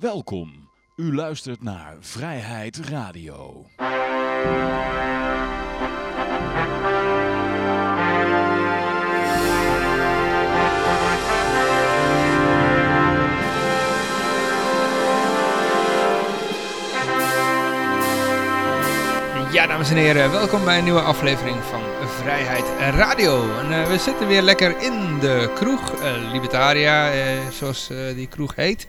Welkom. U luistert naar Vrijheid Radio. Ja, dames en heren, welkom bij een nieuwe aflevering van Vrijheid Radio. En eh, we zitten weer lekker in de kroeg, eh, Libertaria, eh, zoals die kroeg heet.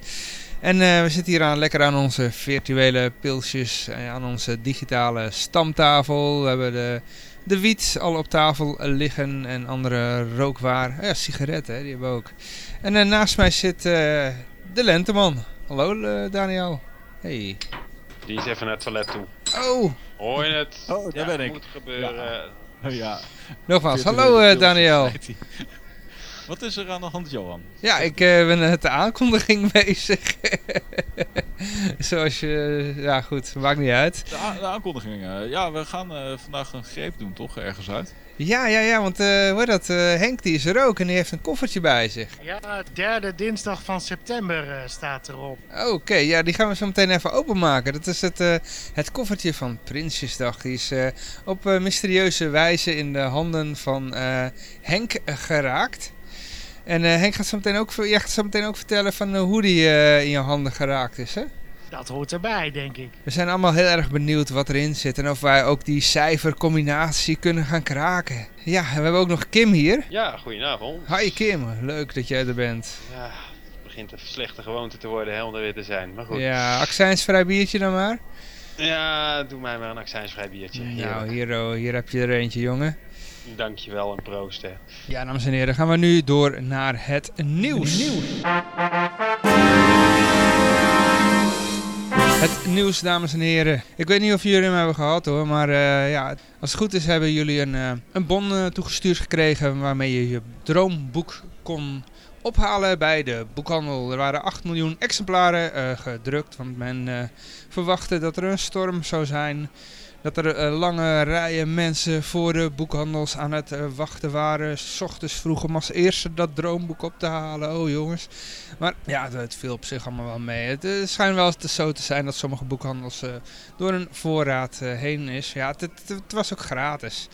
En eh, we zitten hier aan, lekker aan onze virtuele pilsjes, eh, aan onze digitale stamtafel. We hebben de, de wiet al op tafel liggen en andere rookwaar. Ja, sigaretten, hè, die hebben we ook. En eh, naast mij zit eh, de Lenteman. Hallo eh, Daniel. Hey. Die is even naar het toilet toe. Oh, Hoor je het? Oh, daar ben ik. moet gebeuren. ja. nogmaals. Virtuele Hallo eh, pilsjes, Daniel. Wat is er aan de hand, Johan? Ja, ik eh, ben met de aankondiging bezig. Zoals je... Ja, goed. Maakt niet uit. De, de aankondigingen. Ja, we gaan eh, vandaag een greep doen, toch? Ergens uit. Ja, ja, ja. Want eh hoe heet dat? eh, Henk die is er ook en die heeft een koffertje bij zich. Ja, derde dinsdag van september eh, staat erop. Oké, ja, die gaan we zo meteen even openmaken. Dat is het, eh, het koffertje van Prinsjesdag. Die is eh, op eh, mysterieuze wijze in de handen van eh, Henk eh, geraakt. En eh, Henk gaat zo meteen ook, jij gaat zo meteen ook vertellen van eh, hoe die eh, in je handen geraakt is, hè? Dat hoort erbij, denk ik. We zijn allemaal heel erg benieuwd wat erin zit en of wij ook die cijfercombinatie kunnen gaan kraken. Ja, en we hebben ook nog Kim hier. Ja, goedenavond. Hi Kim, leuk dat jij er bent. Ja, het begint een slechte gewoonte te worden helder weer te zijn. Maar goed. Ja, accijnsvrij biertje dan maar. Ja, doe mij maar een accijnsvrij biertje. Nou, hier, oh, hier heb je er eentje, jongen. Dankjewel en proost. Hè. Ja, dames en heren, gaan we nu door naar het nieuws. Het nieuws, dames en heren. Ik weet niet of jullie hem hebben gehad hoor, maar eh, ja, als het goed is hebben jullie een, eh, een bon eh, toegestuurd gekregen waarmee je je droomboek kon ophalen bij de boekhandel. Er waren 8 miljoen exemplaren eh, gedrukt, want men eh, verwachtte dat er een storm zou zijn. Dat er eh, lange rijen mensen voor de boekhandels aan het eh, wachten waren. S ochtends vroeg om als eerste dat droomboek op te halen. Oh jongens. Maar ja, het, viel op zich allemaal wel mee. Het eh, schijnt wel zo te zijn dat sommige boekhandels door een voorraad heen is. Ja, het, het was ook gratis.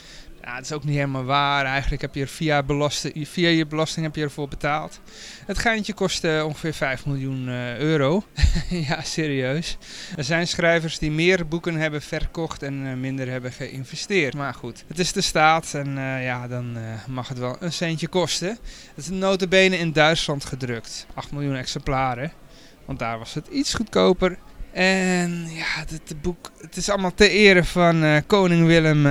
Ja, het is ook niet helemaal waar. Eigenlijk heb je er via, belasting, via je belasting heb je ervoor betaald. Het geintje kostte ongeveer 5 miljoen eh, euro. ja, serieus. Er zijn schrijvers die meer boeken hebben verkocht en eh, minder hebben geïnvesteerd. Maar goed, het is de staat en eh, ja, dan eh, mag het wel een centje kosten. Het is notabene in Duitsland gedrukt. 8 miljoen exemplaren. Want daar was het iets goedkoper. En ja, het boek, het is allemaal ter ere van eh, koning Willem.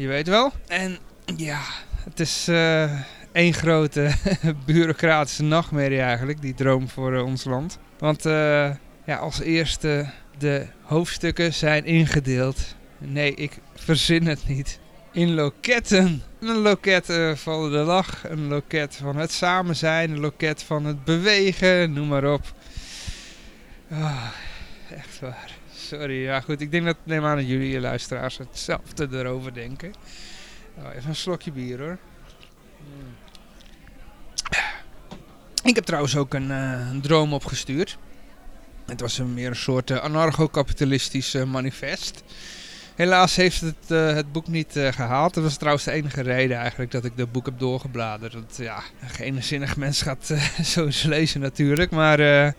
Je weet wel. En ja, het is eh één grote bureaucratische nachtmerrie eigenlijk, die droom voor eh, ons land. Want eh, ja, als eerste de hoofdstukken zijn ingedeeld. Nee, ik verzin het niet. In loketten. Een loket van de lach, een loket van het samen zijn, een loket van het bewegen, noem maar op. Ah, echt waar. Sorry, ja goed. Ik denk dat neem aan dat jullie je luisteraars hetzelfde erover denken. Oh, even een slokje bier hoor. Mm. Ik heb trouwens ook een, eh, een droom opgestuurd. Het was een meer een soort eh, anarcho-kapitalistisch eh, manifest. Helaas heeft het eh, het boek niet eh, gehaald. Dat was trouwens de enige reden eigenlijk dat ik dat boek heb doorgebladerd. Want ja, geen zinnig mens gaat eh, zo eens lezen natuurlijk. Maar eh,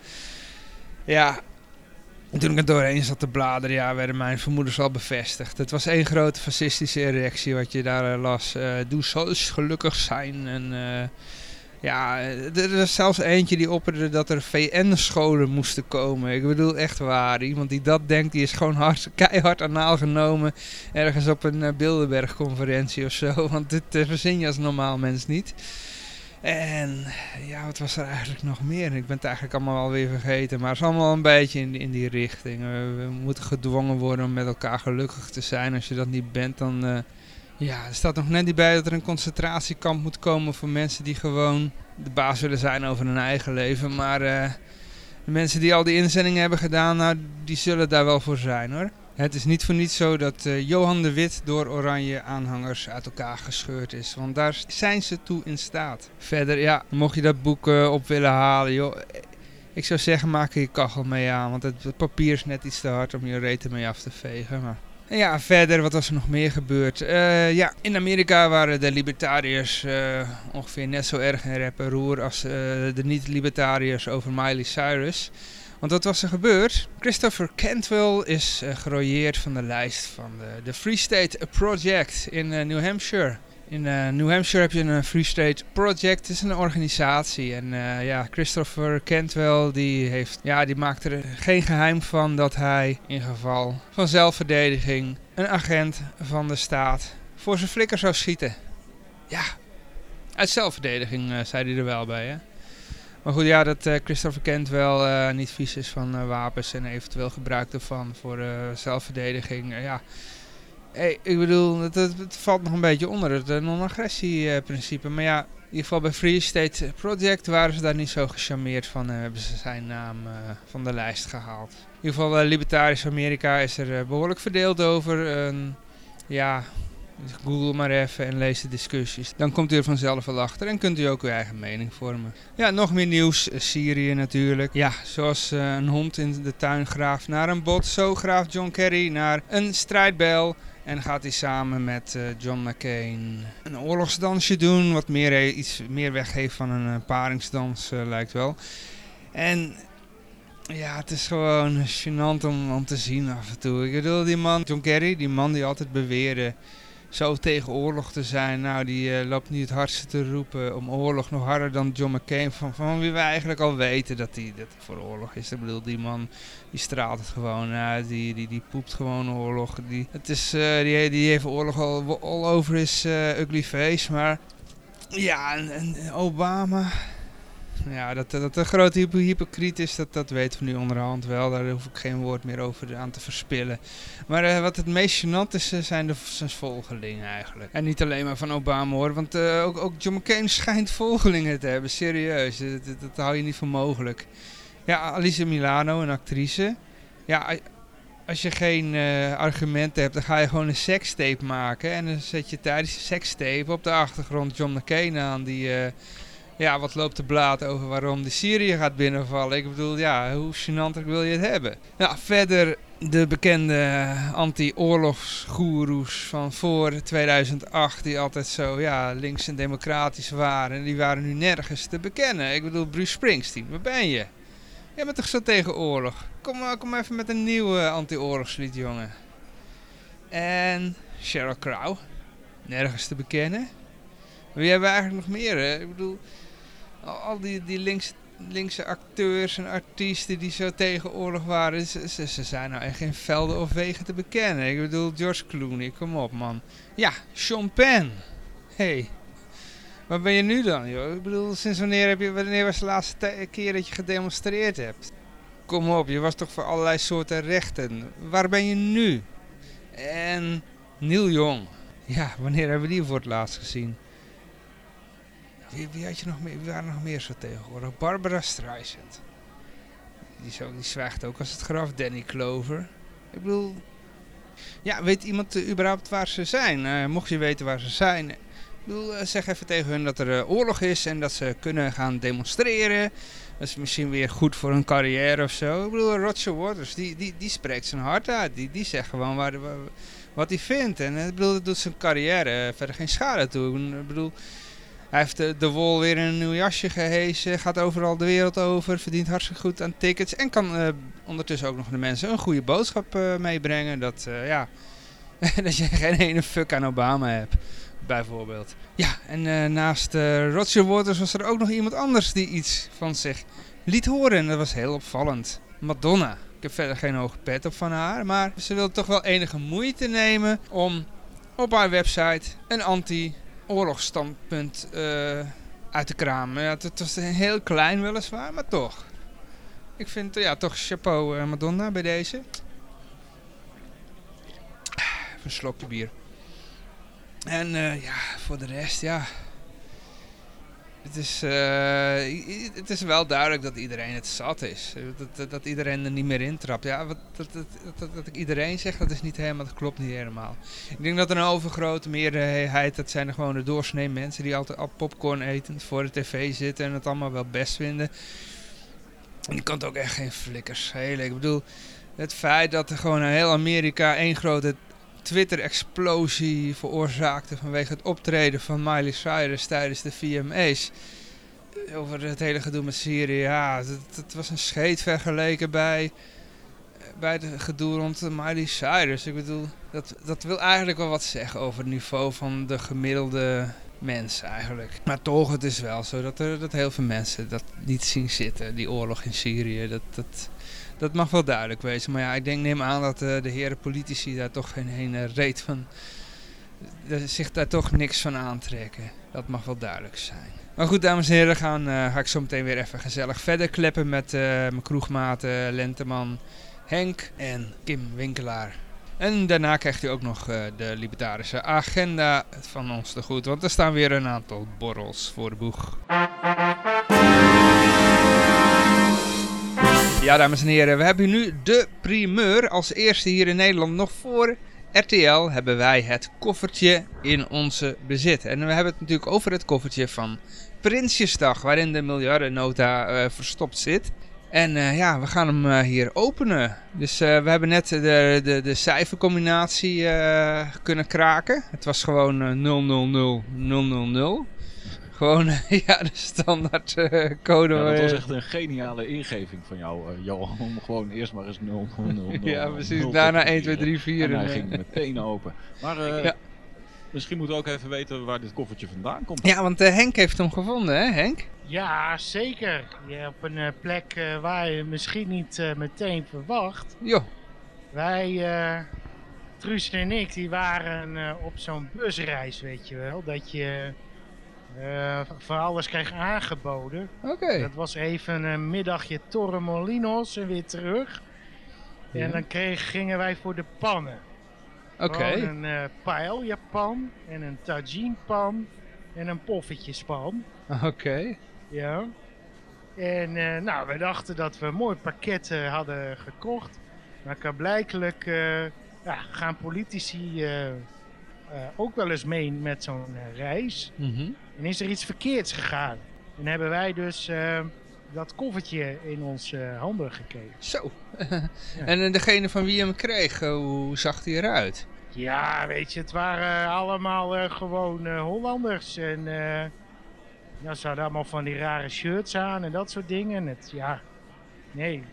ja, toen ik er doorheen zat te bladeren, ja, werden mijn vermoedens al bevestigd. Het was één grote fascistische reactie wat je daar eh, las. Eh doe zo gelukkig zijn. En eh, ja, er was zelfs eentje die opperde dat er VN-scholen moesten komen. Ik bedoel, echt waar. Iemand die dat denkt, die is gewoon hard, keihard anaal genomen. Ergens op een uh, Bilderberg-conferentie of zo. Want dit uh, verzin je als normaal mens niet. En ja, wat was er eigenlijk nog meer? Ik ben het eigenlijk allemaal alweer vergeten. Maar het is allemaal een beetje in, in die richting. We, moeten gedwongen worden om met elkaar gelukkig te zijn. Als je dat niet bent, dan... Uh, ja, er staat nog net niet bij dat er een concentratiekamp moet komen voor mensen die gewoon de baas willen zijn over hun eigen leven. Maar uh, de mensen die al die inzendingen hebben gedaan, nou, die zullen daar wel voor zijn hoor. Het is niet voor niets zo dat uh, Johan de Wit door oranje aanhangers uit elkaar gescheurd is. Want daar zijn ze toe in staat. Verder, ja, mocht je dat boek uh, op willen halen, joh. Ik zou zeggen, maak er je kachel mee aan, want het, papier is net iets te hard om je reet ermee af te vegen. En ja, verder, wat was er nog meer gebeurd? Eh, ja, in Amerika waren de libertariërs ongeveer net zo erg in rep en roer als de niet-libertariërs over Miley Cyrus. Want wat was er gebeurd? Christopher Cantwell is gerooieerd van de lijst van de, Free State Project in New Hampshire. In uh, New Hampshire heb je een Free State Project. Het is een organisatie. En uh, ja, Christopher Cantwell die, heeft, ja, die maakt er geen geheim van dat hij in geval van zelfverdediging een agent van de staat voor zijn flikker zou schieten. Ja, uit zelfverdediging uh, zei hij er wel bij. Hè? Maar goed, ja, dat Christopher Cantwell niet vies is van wapens en eventueel gebruik ervan voor zelfverdediging. ja Hey, ik bedoel, het, het, valt nog een beetje onder het uh, non-agressie-principe. maar ja, in ieder geval bij Free State Project waren ze daar niet zo gecharmeerd van. en hebben ze zijn naam uh, van de lijst gehaald. In ieder geval, uh, Libertarisch Amerika is er behoorlijk verdeeld over. ja, google maar even en lees de discussies. Dan komt u er vanzelf wel achter en kunt u ook uw eigen mening vormen. Ja, nog meer nieuws. Syrië natuurlijk. Ja, zoals een hond in de tuin graaft naar een bot, zo graaft John Kerry naar een strijdbel en gaat hij samen met uh, John McCain een oorlogsdansje doen. Wat meer, eh, iets meer weggeeft van een uh, paringsdans lijkt wel. En ja, het is gewoon gênant om, om te zien af en toe. Ik bedoel, die man, John Kerry, die man die altijd beweerde zo tegen oorlog te zijn. Nou, die uh, loopt nu het hardste te roepen om oorlog nog harder dan John McCain. Van, van wie we eigenlijk al weten dat hij dat voor oorlog is. Ik bedoel, die man die straalt het gewoon uit. Die, die, die poept gewoon oorlog. Die, het is, uh, die, die heeft oorlog al all over his uh, ugly face. Maar ja, en Obama... Ja, dat, dat een grote hypocriet is, dat, dat weten we nu onderhand wel. Daar hoef ik geen woord meer over aan te verspillen. Maar uh, wat het meest gênant is, zijn de, zijn volgelingen eigenlijk. En niet alleen maar van Obama hoor, want uh, ook, ook John McCain schijnt volgelingen te hebben. Serieus, dat, dat, hou je niet voor mogelijk. Ja, Alice Milano, een actrice. Ja, als je geen argumenten hebt, dan ga je gewoon een sekstape maken. En dan zet je tijdens de sekstape op de achtergrond John McCain aan die ja, wat loopt de blaad over waarom de Syrië gaat binnenvallen. Ik bedoel, ja, hoe gênant wil je het hebben? Ja, verder de bekende anti-oorlogsgoeroes van voor 2008, die altijd zo ja, links en democratisch waren, die waren nu nergens te bekennen. Ik bedoel, Bruce Springsteen, waar ben je? Jij bent toch zo tegen oorlog? Kom, kom even met een nieuwe anti-oorlogslied, jongen. En Sheryl Crow, nergens te bekennen. Wie hebben we eigenlijk nog meer? Hè? Ik bedoel, al die, die links, linkse acteurs en artiesten die zo tegen oorlog waren, ze, ze, zijn nou echt geen velden of wegen te bekennen. Ik bedoel, George Clooney, kom op man. Ja, Sean Penn. hey, waar ben je nu dan joh? Ik bedoel, sinds wanneer, heb je, wanneer was de laatste keer dat je gedemonstreerd hebt? Kom op, je was toch voor allerlei soorten rechten. Waar ben je nu? En Neil Young. Ja, wanneer hebben we die voor het laatst gezien? Wie, wie, had je nog meer, waren nog meer zo tegenwoordig? Barbara Streisand. Die, zo, zwijgt ook als het graf. Danny Clover. Ik bedoel... Ja, weet iemand uh, überhaupt waar ze zijn? Uh, mocht je weten waar ze zijn... Ik bedoel, uh, zeg even tegen hun dat er oorlog is en dat ze kunnen gaan demonstreren. Dat is misschien weer goed voor hun carrière of zo. Ik bedoel, Roger Waters, die, die, die spreekt zijn hart uit. Die, die zegt gewoon wat hij vindt. En ik bedoel, dat doet zijn carrière verder geen schade toe. Ik bedoel, hij heeft de, de wol weer in een nieuw jasje gehezen. Gaat overal de wereld over. Verdient hartstikke goed aan tickets. En kan uh, ondertussen ook nog de mensen een goede boodschap uh, meebrengen. Dat, uh, ja, dat je geen ene fuck aan Obama hebt. Bijvoorbeeld. Ja, en naast Roger Waters was er ook nog iemand anders die iets van zich liet horen. En dat was heel opvallend. Madonna. Ik heb verder geen hoge pet op van haar. Maar ze wilde toch wel enige moeite nemen om op haar website een anti oorlogsstandpunt uh, uit te kramen. Ja, het, was heel klein weliswaar, maar toch. Ik vind ja, toch chapeau uh, Madonna bij deze. Even een slokje bier. En uh, ja, voor de rest, ja. Het is, uh, het is wel duidelijk dat iedereen het zat is. Dat, dat, iedereen er niet meer intrapt. Ja, wat, dat, dat, dat, ik iedereen zeg, dat is niet helemaal, dat klopt niet helemaal. Ik denk dat een overgrote meerderheid, dat zijn er gewoon de doorsnee mensen die altijd al popcorn eten, voor de tv zitten en het allemaal wel best vinden. En die kan ook echt geen flikkers schelen. Ik bedoel, het feit dat er gewoon in heel Amerika één grote Twitter-explosie veroorzaakte vanwege het optreden van Miley Cyrus tijdens de VMA's. Over het hele gedoe met Syrië, ja, het, was een scheet vergeleken bij, bij het gedoe rond Miley Cyrus. Ik bedoel, dat, dat wil eigenlijk wel wat zeggen over het niveau van de gemiddelde mens eigenlijk. Maar toch, het is wel zo dat, er, dat heel veel mensen dat niet zien zitten, die oorlog in Syrië. Dat, dat, dat mag wel duidelijk wezen. Maar ja, ik denk, neem aan dat uh, de heren politici daar toch geen ene reet van... zich daar toch niks van aantrekken. Dat mag wel duidelijk zijn. Maar goed, dames en heren, gaan, uh, ga ik zo meteen weer even gezellig verder kleppen met mijn kroegmaten Lenteman, Henk en Kim Winkelaar. En daarna krijgt u ook nog de libertarische agenda van ons te goed, want er staan weer een aantal borrels voor de boeg. Ja, dames en heren, we hebben nu de primeur. Als eerste hier in Nederland nog voor RTL hebben wij het koffertje in onze bezit. En we hebben het natuurlijk over het koffertje van Prinsjesdag, waarin de miljardennota uh, verstopt zit. En uh, ja, we gaan hem uh, hier openen. Dus we hebben net de, de, de cijfercombinatie kunnen kraken. Het was gewoon 000 Gewoon, ja, de standaard code. Ja, dat was echt een geniale ingeving van jou, Johan. Om gewoon eerst maar eens 000. ja, precies. Daarna 1, 2, 3, 4. En hij ging meteen open. Maar... Ja. Misschien moeten we ook even weten waar dit koffertje vandaan komt. Ja, want uh, Henk heeft hem gevonden, hè Henk? Ja, zeker. Je op een uh, plek uh, waar je misschien niet meteen verwacht. Jo. Wij, Truus en ik, die waren op zo'n busreis, weet je wel. Dat je van alles kreeg aangeboden. Oké. Okay. Dat was even een middagje Torremolinos en weer terug. Ja. En dan kreeg, gingen wij voor de pannen. Oké. Okay. een uh, paella-pan en een tagine-pan en een poffertjespan. Oké. Okay. Ja. En uh, nou, we dachten dat we een mooi pakket uh, hadden gekocht. Maar blijkelijk uh, ja, gaan politici ook wel eens mee met zo'n reis. Mm -hmm. En is er iets verkeerds gegaan. En hebben wij dus dat koffertje in onze handen gekregen. Zo. ja. En degene van wie hem kreeg, hoe zag hij eruit? Ja, weet je, het waren allemaal gewoon Hollanders. En ja, ze hadden allemaal van die rare shirts aan en dat soort dingen. En het, ja, nee,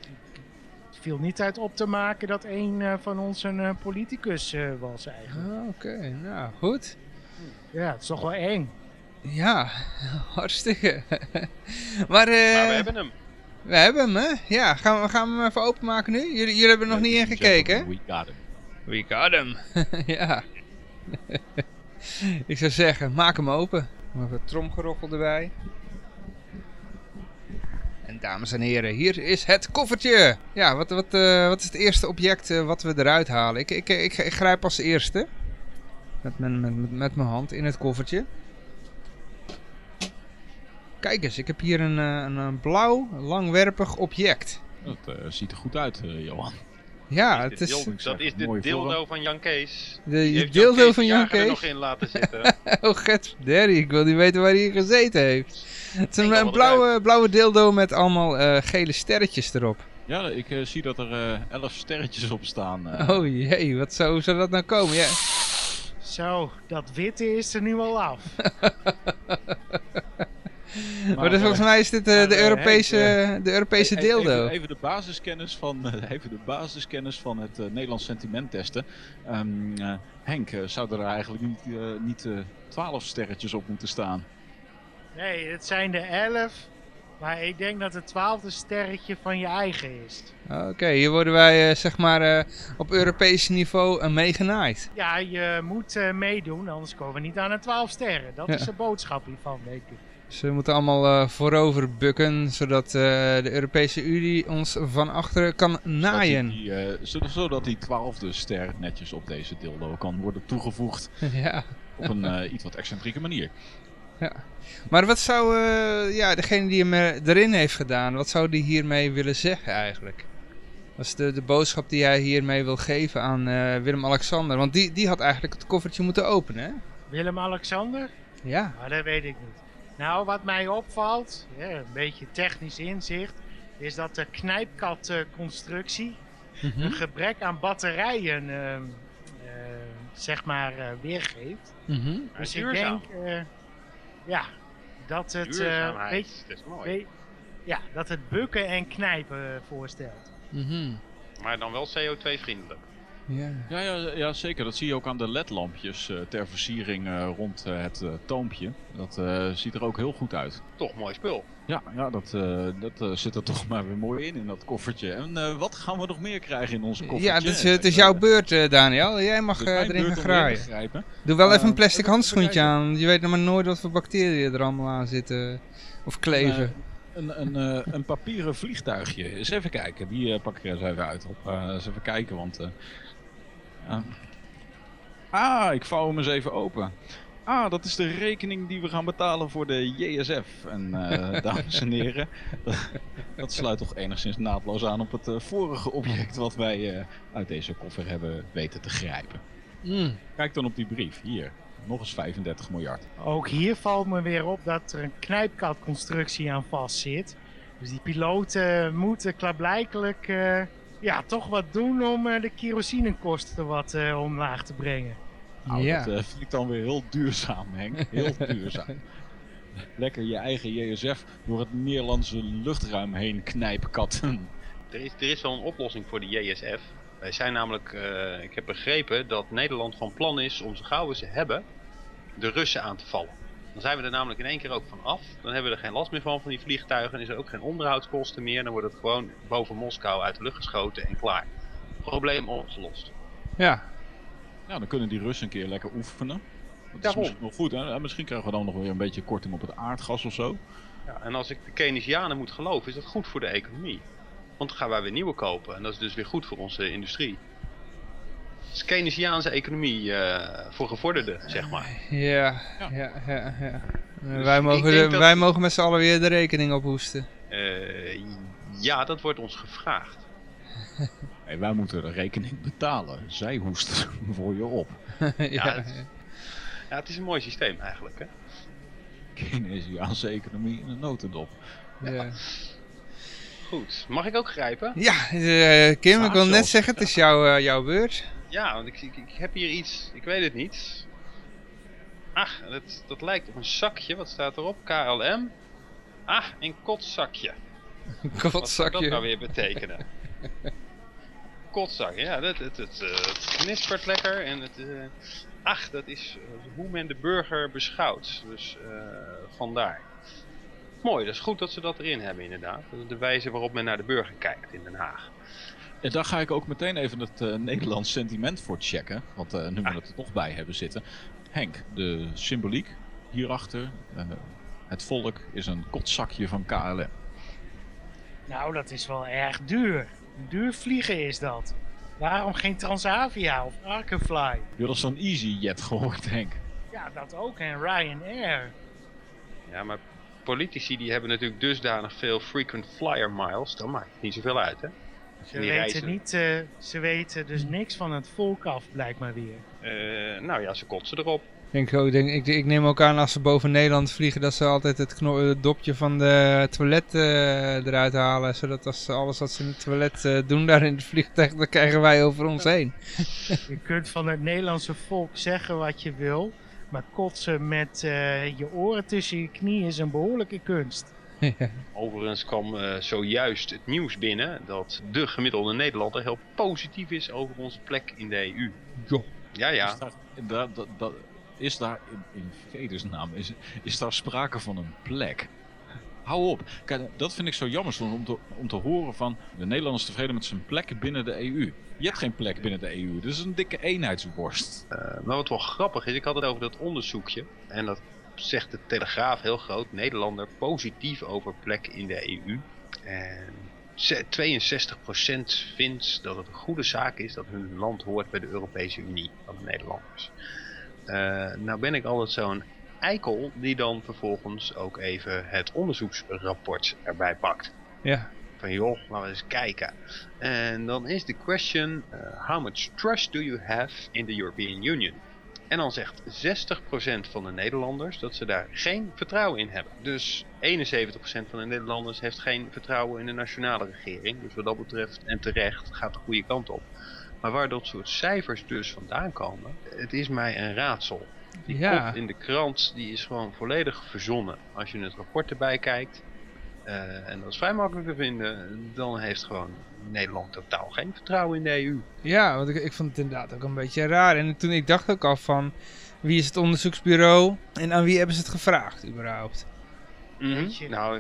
het viel niet uit op te maken dat een van ons een politicus was eigenlijk. Ah, Oké, okay. nou goed. Ja, het is toch wel eng. Ja, hartstikke. maar, maar we hebben hem. We hebben hem, hè? Ja, gaan we, gaan we hem even openmaken nu? Jullie, jullie hebben er nog niet in gekeken, We got him. We got him. ja. Ik zou zeggen, maak hem open. Even tromgeroffel erbij. En dames en heren, hier is het koffertje. Ja, wat, wat, uh, wat is het eerste object uh, wat we eruit halen? Ik, ik, ik, ik grijp als eerste. Met mijn, met, met mijn hand in het koffertje. Kijk eens, ik heb hier een, een, een blauw, langwerpig object. Dat uh, ziet er goed uit, Johan. Ja, het is... Dat is de dildo van Jan Kees. De dildo van Jan Kees? er nog in laten zitten. oh, get Derry, ik wil niet weten waar hij gezeten heeft. Het is een, een blauwe, blauwe dildo met allemaal uh, gele sterretjes erop. Ja, ik uh, zie dat er uh, elf sterretjes op staan. Oh jee, wat zou, hoe zou dat nou komen? Ja. Zo, dat witte is er nu al af. Maar, maar dus volgens mij is dit uh, de, Europese, Henk, de Europese. Even, even, de basiskennis van, uh, even de basiskennis van het uh, Nederlands sentiment testen. Um, Henk, zou er eigenlijk niet, niet 12 sterretjes op moeten staan? Nee, het zijn er 11. Maar ik denk dat het twaalfde sterretje van je eigen is. Oké, okay, hier worden wij zeg maar op Europees niveau meegenaaid. Ja, je moet meedoen, anders komen we niet aan de 12 sterren. Dat ja. is de boodschap hiervan, denk ik. Ze moeten allemaal uh, voorover bukken, zodat uh, de Europese Unie ons van achteren kan naaien. Zodat die, uh, zodat die twaalfde ster netjes op deze dildo kan worden toegevoegd. ja. Op een iets wat excentrieke manier. Ja. Maar wat zou ja, degene die hem erin heeft gedaan, wat zou die hiermee willen zeggen eigenlijk? Dat is de, de boodschap die jij hiermee wil geven aan Willem-Alexander. Want die, die had eigenlijk het koffertje moeten openen, hè? Willem-Alexander? Ja. Maar dat weet ik niet. Nou, wat mij opvalt, ja, een beetje technisch inzicht. is dat de knijpkatconstructie Mhm. een gebrek aan batterijen ehm, eh, zeg maar eh, weergeeft. Dus ik denk eh, ja, dat het, eh, Duurzaamheid. weet- dat is mooi. weet- ja, dat het bukken en knijpen voorstelt. Mhm. Maar dan wel CO2-vriendelijk. Ja. Ja, ja, ja, zeker. Dat zie je ook aan de ledlampjes eh, ter versiering eh, rond eh, het eh, toompje. Dat eh, ziet er ook heel goed uit. Toch mooi spul. Ja, ja dat, eh, dat eh, zit er toch maar weer mooi in, in dat koffertje. En eh, wat gaan we nog meer krijgen in onze koffertje? Ja, het is, het is jouw beurt, eh, Daniel. Jij mag eh, erin gaan graaien. Doe wel even een plastic handschoentje aan. Je weet nog maar nooit wat voor bacteriën er allemaal aan zitten. Of kleven. Een, een, eh, een papieren vliegtuigje. Eens even kijken. Die eh, pak ik er eens even uit. Op. Eh, eens even kijken, want... ja. Ah, ik vouw hem eens even open. Ah, dat is de rekening die we gaan betalen voor de JSF. En eh, dames en heren, dat, dat sluit toch enigszins naadloos aan op het eh, vorige object wat wij eh, uit deze koffer hebben weten te grijpen. Mm. Kijk dan op die brief, hier. Nog eens 35 miljard. Ook hier valt me weer op dat er een knijpkatconstructie aan vast zit. Dus die piloten moeten klaarblijkelijk ja, toch wat doen om eh, de kerosinekosten wat eh, omlaag te brengen. Nou, ja. dat eh, vind ik dan weer heel duurzaam, Henk. Heel duurzaam. Lekker je eigen JSF door het Nederlandse luchtruim heen knijpkatten. Er is, er is wel een oplossing voor de JSF. Wij zijn namelijk, eh, ik heb begrepen dat Nederland van plan is om zo gauw we ze hebben, de Russen aan te vallen. Dan zijn we er namelijk in één keer ook van af. Dan hebben we er geen last meer van, van die vliegtuigen. Dan is er ook geen onderhoudskosten meer. Dan wordt het gewoon boven Moskou uit de lucht geschoten en klaar. Probleem opgelost. ja. Ja, dan kunnen die Russen een keer lekker oefenen. Dat is misschien wel goed, hè? Ja, Misschien krijgen we dan nog weer een beetje korting op het aardgas of zo. Ja, en als ik de Keynesianen moet geloven, is dat goed voor de economie. Want dan gaan wij weer nieuwe kopen. En dat is dus weer goed voor onze industrie. Het is Keynesiaanse economie eh, voor gevorderden, zeg maar. Ja, Ja. ja, ja, ja. Dus wij, mogen dat- wij mogen met z'n allen weer de rekening ophoesten. Eh, ja, dat wordt ons gevraagd. Hey, wij moeten de rekening betalen. Zij hoesten voor je op. ja, het- Ja, het is een mooi systeem eigenlijk. Hè? Keynesiaanse economie in een notendop. ja. Goed, mag ik ook grijpen? Ja, eh, Kim, ik wil net zeggen, het is jouw, eh, jouw beurt. Ja, want ik, ik, ik heb hier iets, ik weet het niet. Ach, dat, dat lijkt op een zakje. Wat staat erop? KLM. Ah, een kotzakje. Wat zou dat Kotzakje. nou weer betekenen? Kotzak, ja, dat, het, het, eh, het knispert lekker en het, eh, ach, dat is hoe men de burger beschouwt. Dus eh, vandaar. Mooi, dat is goed dat ze dat erin hebben inderdaad. De wijze waarop men naar de burger kijkt in Den Haag. En daar ga ik ook meteen even het eh, Nederlands sentiment voor checken. Want eh, nu we het er toch bij hebben zitten. Henk, de symboliek hierachter. eh, het volk is een kotzakje van KLM. Nou, dat is wel erg duur. Duur vliegen is dat. Waarom geen Transavia of Arkenfly? Je al zo'n EasyJet gehoord, Henk? Ja, dat ook. En Ryanair. Ja, maar politici die hebben natuurlijk dusdanig veel frequent flyer miles, dan maakt het niet zoveel uit, hè? Ze Die weten, reizen. niet, eh, ze weten dus niks van het volk af, blijkt maar weer. Eh, nou ja, ze kotsen erop. Denk ook, denk, ik, ik neem ook aan als ze boven Nederland vliegen dat ze altijd het, het dopje van de toilet eh, eruit halen. Zodat als ze alles wat ze in het toilet doen daar in het vliegtuig, dan krijgen wij over ons heen. Je kunt van het Nederlandse volk zeggen wat je wil. Maar kotsen met eh, je oren tussen je knieën is een behoorlijke kunst. Ja. Overigens kwam eh, zojuist het nieuws binnen dat de gemiddelde Nederlander heel positief is over onze plek in de EU. Jo. Ja, ja. Is daar, daar, dat, dat- is daar in, in vredesnaam, is, is daar sprake van een plek? Hou op. Kijk, dat vind ik zo jammer soms om te, om te horen van de Nederlanders tevreden met zijn plek binnen de EU. Je hebt geen plek binnen de EU. Dit is een dikke eenheidsworst. Eh, maar wat wel grappig is, ik had het over dat onderzoekje. En dat zegt de Telegraaf heel groot. Nederlander positief over plek in de EU. En ze- 62% vindt dat het een goede zaak is dat hun land hoort bij de Europese Unie van de Nederlanders. Eh, nou ben ik altijd zo'n eikel die dan vervolgens ook even het onderzoeksrapport erbij pakt. ja. Van joh, laten we eens kijken. En dan is de question, uh, how much trust do you have in the European Union? En dan zegt 60% van de Nederlanders dat ze daar geen vertrouwen in hebben. Dus 71% van de Nederlanders heeft geen vertrouwen in de nationale regering. Dus wat dat betreft, en terecht, gaat de goede kant op. Maar waar dat soort cijfers dus vandaan komen, het is mij een raadsel. Die Ja. kop in de krant die is gewoon volledig verzonnen. Als je het rapport erbij kijkt, eh, en dat is vrij makkelijk te vinden, dan heeft gewoon Nederland totaal geen vertrouwen in de EU. Ja, want ik, ik vond het inderdaad ook een beetje raar. En toen ik dacht ook al van, wie is het onderzoeksbureau en aan wie hebben ze het gevraagd überhaupt? Je- Nou,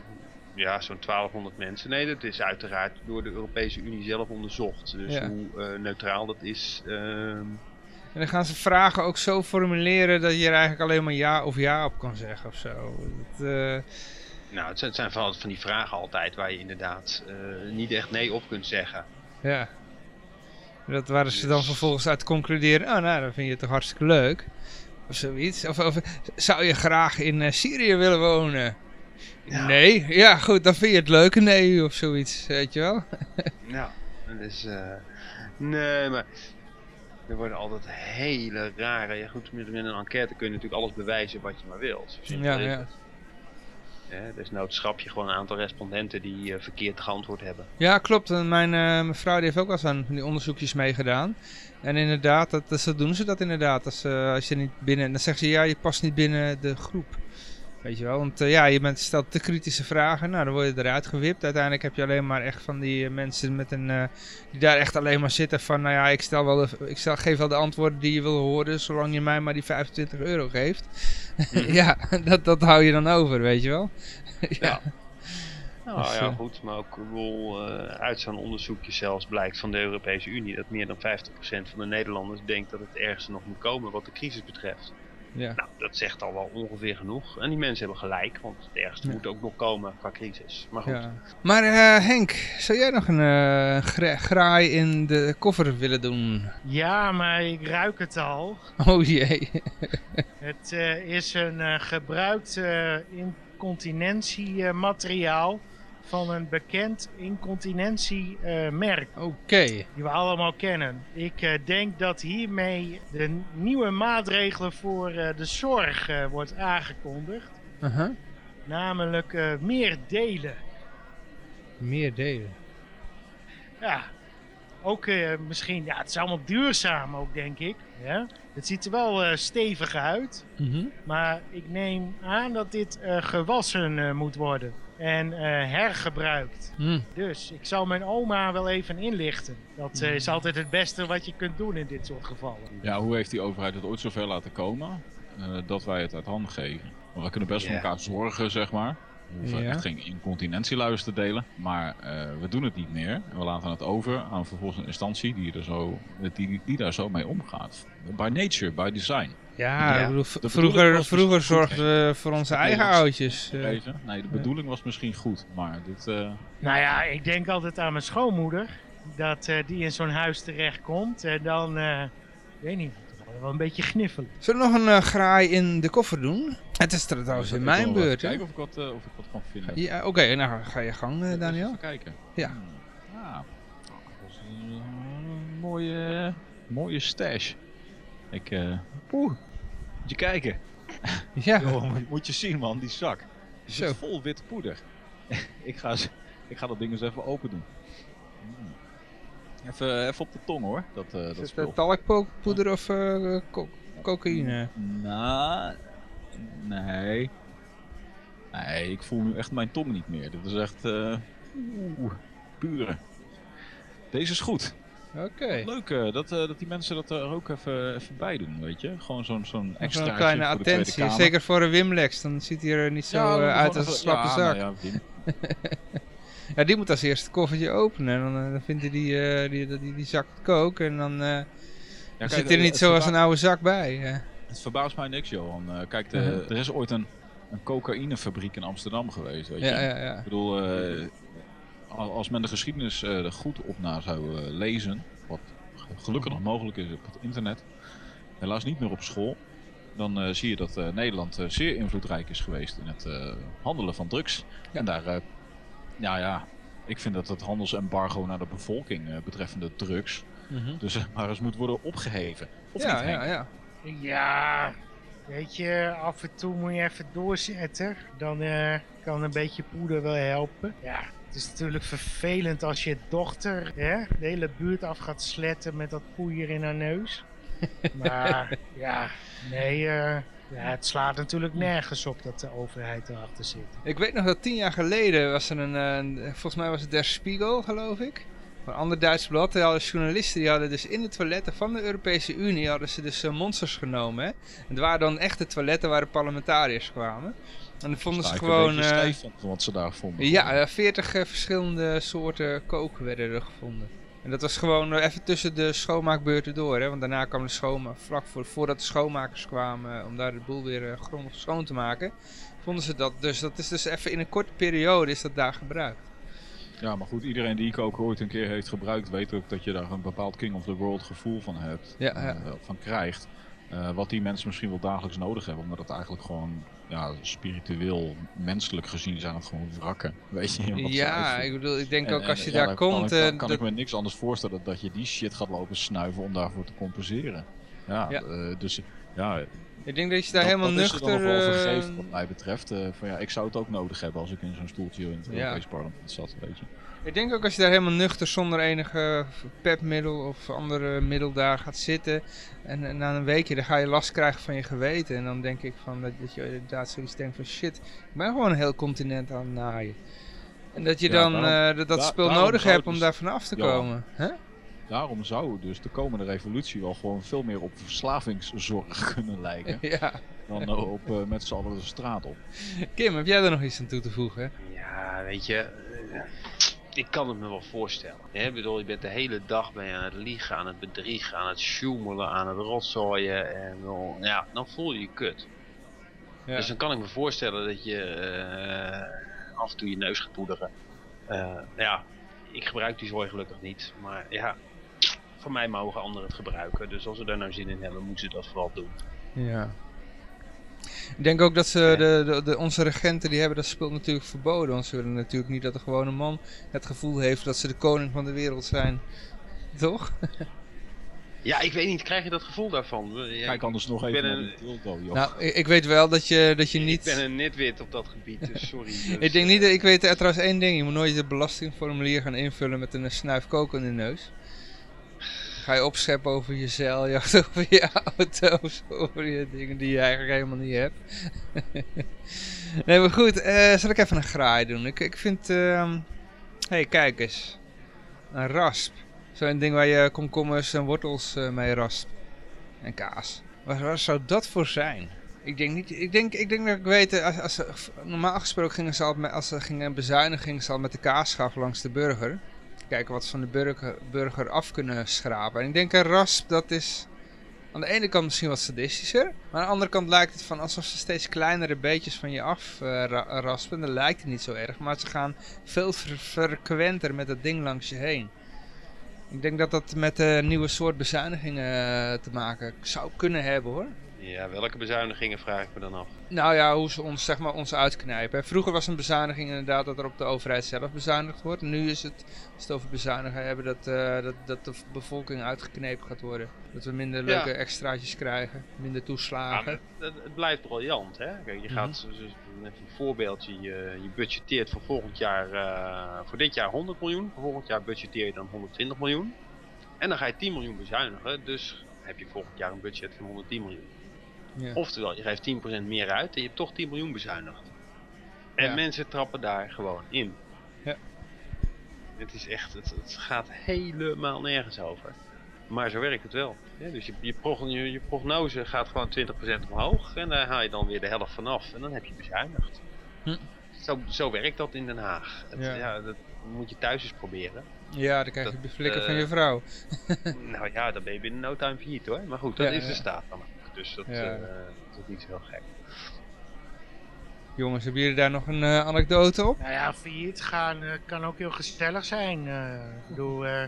ja, zo'n 1200 mensen. Nee, dat is uiteraard door de Europese Unie zelf onderzocht. Dus Ja. hoe eh, neutraal dat is. ehm, En dan gaan ze vragen ook zo formuleren dat je er eigenlijk alleen maar ja of ja op kan zeggen of zo. Dat, eh, nou, het zijn, het zijn van, van die vragen altijd waar je inderdaad eh, niet echt nee op kunt zeggen. ja. Dat waren ze dan Dus- vervolgens uit concluderen, oh nou, dan vind je het toch hartstikke leuk. Of zoiets. Of, of zou je graag in eh, Syrië willen wonen? Nee, ja goed, dan vind je het leuk EU of zoiets, weet je wel. Ja, dus... eh, nee, maar... Er worden altijd hele rare... Ja, goed, met, een enquête kun je natuurlijk alles bewijzen wat je maar wilt. Zo Ja, is ja. het. Ja, desnoods schrap je gewoon een aantal respondenten die eh, verkeerd geantwoord hebben. Ja, klopt. En mijn eh, mevrouw heeft ook wel eens aan die onderzoekjes meegedaan. En inderdaad, dat, dat, doen ze dat inderdaad. Als, eh, als je niet binnen, dan zeggen ze ja, je past niet binnen de groep. Weet je wel, want eh, ja, je bent, stelt te kritische vragen, nou dan word je eruit gewipt. Uiteindelijk heb je alleen maar echt van die eh, mensen met een, eh, die daar echt alleen maar zitten van, nou ja, ik, stel wel de, ik stel, geef wel de antwoorden die je wil horen, zolang je mij maar die 25 euro geeft. ja, dat, dat hou je dan over, weet je wel. ja. Nou Dus, ja, goed, maar ook wel, eh, uit zo'n onderzoekje zelfs blijkt van de Europese Unie dat meer dan 50% van de Nederlanders denkt dat het ergste nog moet komen wat de crisis betreft. Ja. Nou, dat zegt al wel ongeveer genoeg. En die mensen hebben gelijk, want het ergste Ja. moet ook nog komen qua crisis. Maar goed, Ja. Maar eh, Henk, zou jij nog een eh, gra- graai in de koffer willen doen? Ja, maar ik ruik het al. Oh jee. Het eh, is een eh, gebruikt incontinentiemateriaal van een bekend incontinentiemerk Oké. die we allemaal kennen. Ik eh, denk dat hiermee de nieuwe maatregelen voor eh, de zorg eh, wordt aangekondigd. Uh-huh. Namelijk meer delen. Meer delen. Ja, ook misschien, ja, het is allemaal duurzaam ook, denk ik. Ja? Het ziet er wel eh, stevig uit. Mhm. Maar ik neem aan dat dit gewassen moet worden en eh, hergebruikt. Hm. Dus ik zal mijn oma wel even inlichten. Dat eh, is Mm. altijd het beste wat je kunt doen in dit soort gevallen. Ja, hoe heeft die overheid het ooit zover laten komen eh, dat wij het uit handen geven? Want we kunnen best voor elkaar zorgen, zeg maar. We hoeven Ja. echt geen incontinentieluiers te delen. Maar eh, we doen het niet meer. En we laten het over aan vervolgens een instantie die, er zo, die, die, daar zo mee omgaat. By nature, by design. Ja, Ja. ik bedoel, vroeger, vroeger zorgden we voor onze eigen oudjes. eh. Nee, de bedoeling was misschien goed. Maar dit... eh, Nou ja, ik denk altijd aan mijn schoonmoeder. Dat eh, die in zo'n huis terechtkomt. En dan, eh, ik weet niet, wel een beetje gniffelen. Zullen we nog een eh, graai in de koffer doen? Het is trouwens in mijn even beurt. hè? Kijken of ik wat, eh, of ik wat kan vinden. Ja, oké, nou ga je gang, eh, Even Daniel. kijken. Ja. Hmm. Ah, dat is een mooie, mooie stash. Ik, eh Oeh, moet je kijken. Ja, moet- moet je zien man, die zak. Zo. vol wit poeder. ik, ga, ze- ik ga dat ding eens even open doen. Hmm. Even, even op de tong hoor, dat, eh dat is het uh, talkpoeder of eh, co- cocaïne? Nou, nee. Nee, ik voel nu echt mijn tong niet meer. Dit is echt, eh oeh, pure. Deze is goed. Oké. Leuk eh, dat, eh, dat die mensen dat er ook even, even bij doen, weet je. Gewoon zo'n zo'n extra kleine attentie, zeker voor een Wimlex. Dan ziet hij er niet zo uit als een slappe zak. Ja, Wim. Ja, die moet als eerste het koffertje openen. En dan, eh, dan vindt hij die, eh, die, die, die, zak kook. En dan, eh, Ja, kijk, zit er niet zo als een oude zak bij. Het verbaast mij niks, Johan. Kijk, de, er is ooit een, een cocaïnefabriek in Amsterdam geweest, weet je. Ja, ja, ja. Ik bedoel, al- als men de geschiedenis er goed op na zou lezen, wat ge- gelukkig nog mogelijk is op het internet, helaas niet meer op school, dan zie je dat Nederland zeer invloedrijk is geweest in het handelen van drugs. Ja. En daar, eh, ja, ja, ik vind dat het handelsembargo naar de bevolking eh, betreffende drugs, Mhm. dus eh, maar eens moet worden opgeheven. Of ja, niet, ja, ja. Ja, weet je, af en toe moet je even doorzetten. Dan eh, kan een beetje poeder wel helpen. Ja, het is natuurlijk vervelend als je dochter hè, de hele buurt af gaat sletten met dat poeier in haar neus. Maar ja, nee, eh, ja, het slaat natuurlijk nergens op dat de overheid erachter zit. Ik weet nog dat tien jaar geleden was er een, eh, een volgens mij was het Der Spiegel geloof ik. Een ander Duits blad, die hadden journalisten die hadden dus in de toiletten van de Europese Unie hadden ze dus eh, monsters genomen. Hè? En het waren dan echte toiletten waar de parlementariërs kwamen. En dan vonden ze gewoon... eh, stijf van wat ze daar vonden. ja, eh, 40 eh, verschillende soorten koken werden er gevonden. En dat was gewoon eh, even tussen de schoonmaakbeurten door. Hè? Want daarna kwam de schoonmaak, vlak voor, voordat de schoonmakers kwamen, eh, om daar de boel weer eh, grondig schoon te maken, vonden ze dat. Dus dat is dus even in een korte periode is dat daar gebruikt. Ja, maar goed, iedereen die koken ooit een keer heeft gebruikt, weet ook dat je daar een bepaald King of the World gevoel van hebt. Ja, ja. van krijgt. Wat die mensen misschien wel dagelijks nodig hebben, omdat het eigenlijk gewoon, ja, spiritueel, menselijk gezien zijn het gewoon wrakken. Weet je? Ja, ik bedoel, ik denk En- ook als je daar dan komt... Kan ik, eh, kan dat- ik me niks anders voorstellen dat je die shit gaat lopen snuiven om daarvoor te compenseren. Ja, Ja. eh, dus ja, ik denk dat je daar dat, helemaal dat is er dan nuchter... nog wel eh, vergeefd wat mij betreft. eh, van ja, ik zou het ook nodig hebben als ik in zo'n stoeltje in het. Europees parlement zat, weet je. Ik denk ook als je daar helemaal nuchter zonder enige pepmiddel of andere middel daar gaat zitten. En, en na een weekje dan ga je last krijgen van je geweten. En dan denk ik van dat, dat je inderdaad zoiets denkt van shit, ik ben gewoon een heel continent aan het naaien. En dat je Ja, dan daarom- eh, dat, dat da- spul nodig hebt om dus- daar vanaf te komen. Hè? Daarom zou dus de komende revolutie wel gewoon veel meer op verslavingszorg kunnen lijken. Ja. dan eh, op eh, met z'n allen de straat op. Kim, heb jij er nog iets aan toe te voegen? Ja, weet je, ik kan het me wel voorstellen. hè. Bedoel, je bent de hele dag ben je aan het liegen, aan het bedriegen, aan het sjoemelen, aan het rotzooien. En wel, ja, dan voel je je kut. Ja. Dus dan kan ik me voorstellen dat je eh, af en toe je neus gaat poederen. Eh, ja, ik gebruik die zooi gelukkig niet. Maar ja, voor mij mogen anderen het gebruiken. Dus als ze daar nou zin in hebben, moeten ze dat vooral doen. Ja. Ik denk ook dat ze, Ja. de, de, de- onze regenten, die hebben dat spul natuurlijk verboden. Want ze willen natuurlijk niet dat de gewone man het gevoel heeft dat ze de koning van de wereld zijn. Toch? Ja, ik weet niet, krijg je dat gevoel daarvan? Ja, Kijk anders nog ik even een- dildo, joh. Nou, ik, ik weet wel dat je, dat je Ik niet... ben een nitwit op dat gebied, dus sorry. Dus, ik denk niet, eh, ik weet er trouwens één ding. Je moet nooit het belastingformulier gaan invullen met een snuif kook in de neus. Ga je opscheppen over je zeiljacht, over je auto's, over je dingen die je eigenlijk helemaal niet hebt. nee, maar goed. eh, zal ik even een graai doen? Ik, ik vind... ehm hey, kijk eens. Een rasp. Zo'n ding waar je komkommers en wortels eh, mee raspt. En kaas. Waar, zou dat voor zijn? Ik denk niet, ik denk, ik denk dat ik weet, eh, als, als, normaal gesproken gingen ze altijd, met, als ze gingen bezuinigen, gingen ze al met de kaasschaf langs de burger. Kijken wat ze van de burger, burger af kunnen schrapen. En ik denk een rasp, dat is aan de ene kant misschien wat sadistischer. Maar aan de andere kant lijkt het van alsof ze steeds kleinere beetjes van je af eh. Dan lijkt het niet zo erg, maar ze gaan veel fre- frequenter met dat ding langs je heen. Ik denk dat dat met de nieuwe soort bezuinigingen eh, te maken zou kunnen hebben hoor. Ja, welke bezuinigingen vraag ik me dan af? Nou ja, hoe ze ons, zeg maar, ons uitknijpen. Vroeger was een bezuiniging inderdaad dat er op de overheid zelf bezuinigd wordt. Nu is het, als we het over bezuinigen hebben, dat, eh, dat, dat de bevolking uitgeknepen gaat worden. Dat we minder Ja. leuke extraatjes krijgen, minder Ja, toeslagen. maar het, het blijft briljant, hè? Kijk, je Mhm. gaat, zo- met een voorbeeldje, je, je budgeteert voor volgend jaar, eh, voor dit jaar 100 miljoen. Voor volgend jaar budgeteer je dan 120 miljoen. En dan ga je 10 miljoen bezuinigen, dus heb je volgend jaar een budget van 110 miljoen. Ja. Oftewel, je geeft 10% meer uit en je hebt toch 10 miljoen bezuinigd. En Ja. mensen trappen daar gewoon in. Ja. Het is echt, het, het gaat helemaal nergens over. Maar zo werkt het wel. hè. dus je, je, prog- je, je prognose gaat gewoon 20% omhoog en daar haal je dan weer de helft vanaf en dan heb je bezuinigd. Hm. Zo, zo werkt dat in Den Haag. Het, Ja. ja. dat moet je thuis eens proberen. Ja, dan krijg je Dat, de flikker van eh, je vrouw. nou ja, dan ben je binnen no time failliet hoor. Maar goed, dat Ja, is de ja. staat dan. Dus dat, Ja. eh, dat is niet zo heel gek. Jongens, hebben jullie daar nog een eh, anekdote op? Nou ja, failliet gaan eh, kan ook heel gezellig zijn. eh. ik bedoel, eh,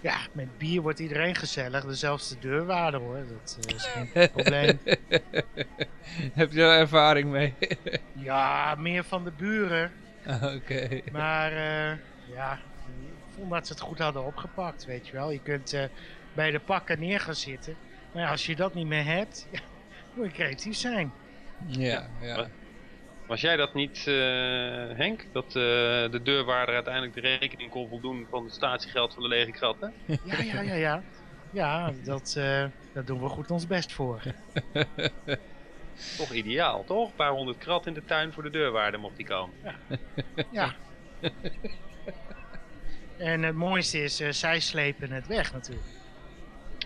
ja, met bier wordt iedereen gezellig. Dus zelfs de deurwaarder hoor. Dat eh, is geen probleem. Heb je daar ervaring mee? Ja, meer van de buren. Ah, Oké. Maar eh, ja, ik vond dat ze het goed hadden opgepakt, weet je wel. Je kunt eh, bij de pakken neer gaan zitten. Maar als je dat niet meer hebt, ja, moet je creatief zijn. Ja, ja. Was jij dat niet, eh, Henk? Dat eh, de deurwaarder uiteindelijk de rekening kon voldoen van het statiegeld van de lege krat, hè? Ja, ja, ja, ja. Ja, dat, eh, daar doen we goed ons best voor. Toch ideaal, toch? Een paar honderd krat in de tuin voor de deurwaarder mocht die komen. Ja. En het mooiste is, eh, zij slepen het weg natuurlijk.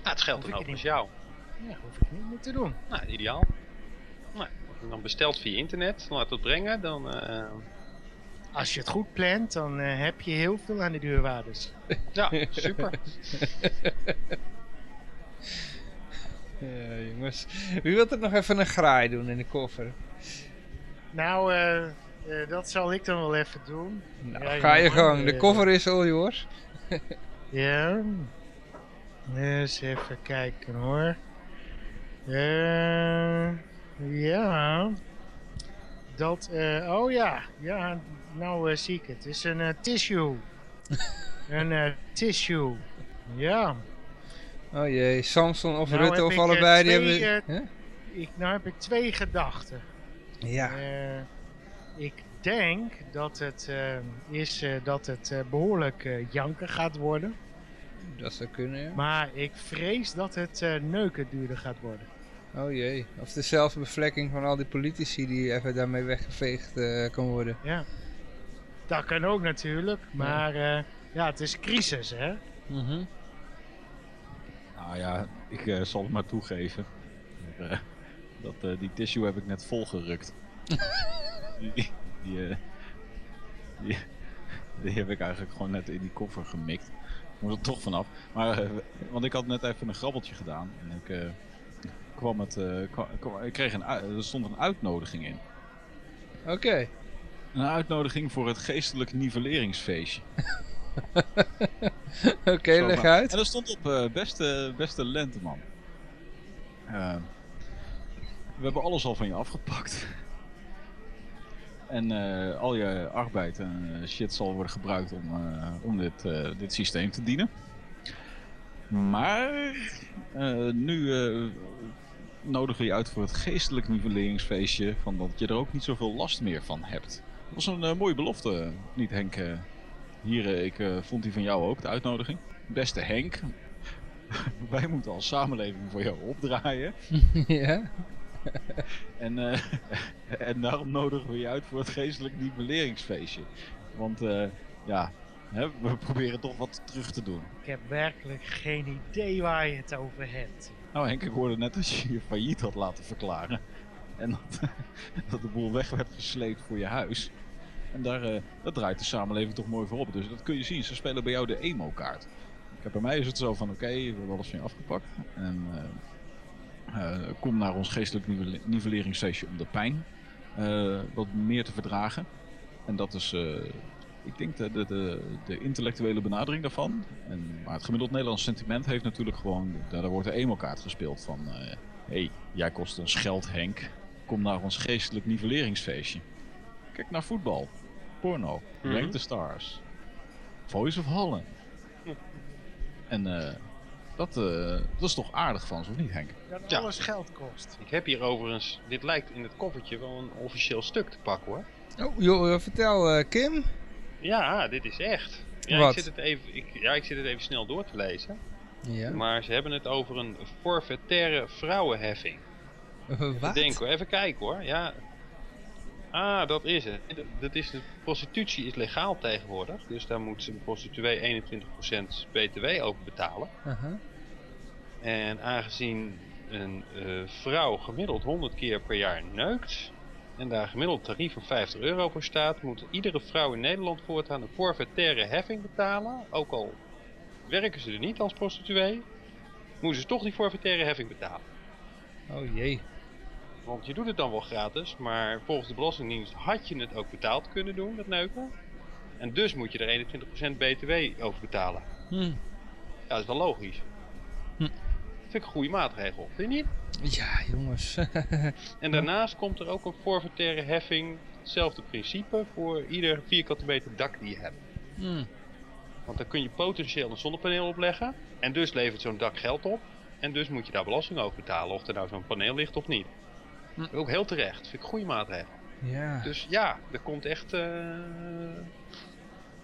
Ah, het geldt dan ook als jou. Ja, hoef ik niet meer te doen. Nou, ideaal. Nou, dan besteld via internet, dan laat het brengen, dan... eh, Als je het goed plant, dan eh, heb je heel veel aan de deurwaarders. ja, super. Ja, jongens. Wie wil er nog even een graai doen in de koffer? Nou, eh, dat zal ik dan wel even doen. Nou, Ja, ga je gang. De koffer is al yours. Ja. Eens even kijken hoor. Eh, ja. Dat, eh, oh ja. Ja, nou eh, zie ik het. Het is een eh, tissue. een tissue. Ja. Oh jee, Samson of Nou Rutte of allebei, die hebben... Huh? Ik, nou heb ik twee gedachten. Ja, ik denk dat het is dat het eh, behoorlijk eh, janken gaat worden. dat zou kunnen, ja. Maar ik vrees dat het neuken duurder gaat worden. Oh jee, of de zelfbevlekking van al die politici die even daarmee weggeveegd eh, kan worden. Ja. Dat kan ook natuurlijk. Maar eh, ja, het is crisis hè. Mhm. Nou ja, ik eh, zal het maar toegeven. Eh, dat, eh, die tissue heb ik net volgerukt. die, die, eh, die, die heb ik eigenlijk gewoon net in die koffer gemikt. Ik Moet er toch vanaf. Maar, want ik had net even een grabbeltje gedaan. En ik eh, kwam het, eh, kwa- kwam- ik kreeg een, er stond een uitnodiging in. Oké. Een uitnodiging voor het geestelijk nivelleringsfeestje. Oké, leg uit. En er stond op eh, beste, beste lenteman. Eh, we hebben alles al van je afgepakt. En eh, al je arbeid en shit zal worden gebruikt om, om dit, dit systeem te dienen. Maar nu nodigen we je uit voor het geestelijk nivelleringsfeestje. Van dat je er ook niet zoveel last meer van hebt. Dat was een eh, mooie belofte, niet Henk? eh, hier, eh, ik vond die van jou ook, de uitnodiging. Beste Henk, wij moeten als samenleving voor jou opdraaien. ja. En, eh, en daarom nodigen we je uit voor het geestelijk nivelleringsfeestje. Want eh, ja, hè, we proberen toch wat terug te doen. Ik heb werkelijk geen idee waar je het over hebt. Nou Henk, ik hoorde net dat je je failliet had laten verklaren. En dat, dat de boel weg werd gesleept voor je huis. En daar, eh, dat draait de samenleving toch mooi voor op. Dus dat kun je zien. Ze spelen bij jou de emo-kaart. Bij mij is het zo van, oké, we hebben alles van je afgepakt. En eh, eh, kom naar ons geestelijk nivelle- nivelleringsfeestje om de pijn wat meer te verdragen. En dat is, ik denk, de, de, de, de intellectuele benadering daarvan. En, maar het gemiddeld Nederlands sentiment heeft natuurlijk gewoon, daar, daar wordt de emo-kaart gespeeld van... Hé, hey, jij kost ons geld Henk, kom naar ons geestelijk nivelleringsfeestje. Kijk naar voetbal, porno, Mhm. Rank the Stars, Voice of Holland. En eh, dat, eh, dat is toch aardig van ze, of niet Henk? Dat Ja. alles geld kost. Ik heb hier overigens, dit lijkt in het koffertje wel een officieel stuk te pakken hoor. Oh, joh, eh, vertel eh, Kim. Ja, dit is echt. Ja, Wat? Ik zit het even, ik, ja, ik zit het even snel door te lezen. Ja. Maar ze hebben het over een forfaitaire vrouwenheffing. Wat? Denk hoor, even kijken hoor. Ja. Ah, dat is het. Dat- is de prostitutie is legaal tegenwoordig. Dus daar moet een prostituee 21% btw over betalen. Aha. En aangezien een eh, vrouw gemiddeld 100 keer per jaar neukt. En daar gemiddeld tarief van 50 euro voor staat. Moet iedere vrouw in Nederland voortaan een forfaitaire heffing betalen. Ook al werken ze er niet als prostituee. Moeten ze toch die forfaitaire heffing betalen. Oh jee. Want je doet het dan wel gratis, maar volgens de Belastingdienst had je het ook betaald kunnen doen, dat neuken. En dus moet je er 21% btw over betalen. Hm. Ja, dat is wel logisch. Vind ik een goede maatregel, vind je niet? Ja, jongens. En daarnaast komt er ook een forfaitaire heffing, hetzelfde principe, voor ieder vierkante meter dak die je hebt. Hm. Want dan kun je potentieel een zonnepaneel opleggen, en dus levert zo'n dak geld op. En dus moet je daar belasting over betalen of er nou zo'n paneel ligt of niet. Hm. Ook heel terecht. Vind ik een goede maatregel. Ja. Dus ja, er komt echt... eh,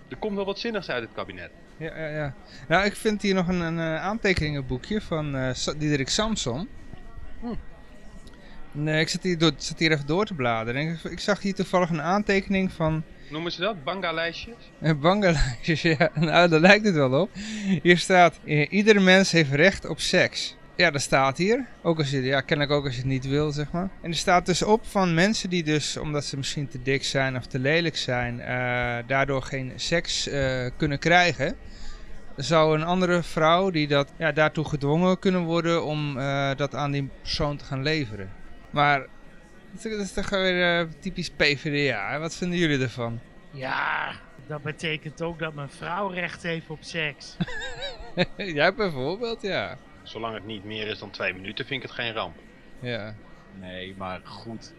er komt wel wat zinnigs uit het kabinet. Ja, ja, ja. Nou, ik vind hier nog een, een eh, aantekeningenboekje van eh Sa- Diederik Samson. Hm. En, eh, ik zit hier, door, zit hier even door te bladeren. En ik, ik zag hier toevallig een aantekening van Noemen ze dat? Banga-lijstjes? uh, Bangladesh. Ja, nou, daar lijkt het wel op. Hier staat, eh, iedere mens heeft recht op seks. Ja, dat staat hier. Ook als je, ja, kennelijk ook als je het niet wil, zeg maar. En er staat dus op van mensen die dus, omdat ze misschien te dik zijn of te lelijk zijn, eh, daardoor geen seks eh, kunnen krijgen. Zou een andere vrouw die dat, ja, daartoe gedwongen kunnen worden om eh, dat aan die persoon te gaan leveren. Maar dat is- toch weer eh, typisch PvdA. hè? Wat vinden jullie ervan? Ja, dat betekent ook dat mijn vrouw recht heeft op seks. Jij bijvoorbeeld, ja. Zolang het niet meer is dan twee minuten vind ik het geen ramp. Ja. Nee, maar goed.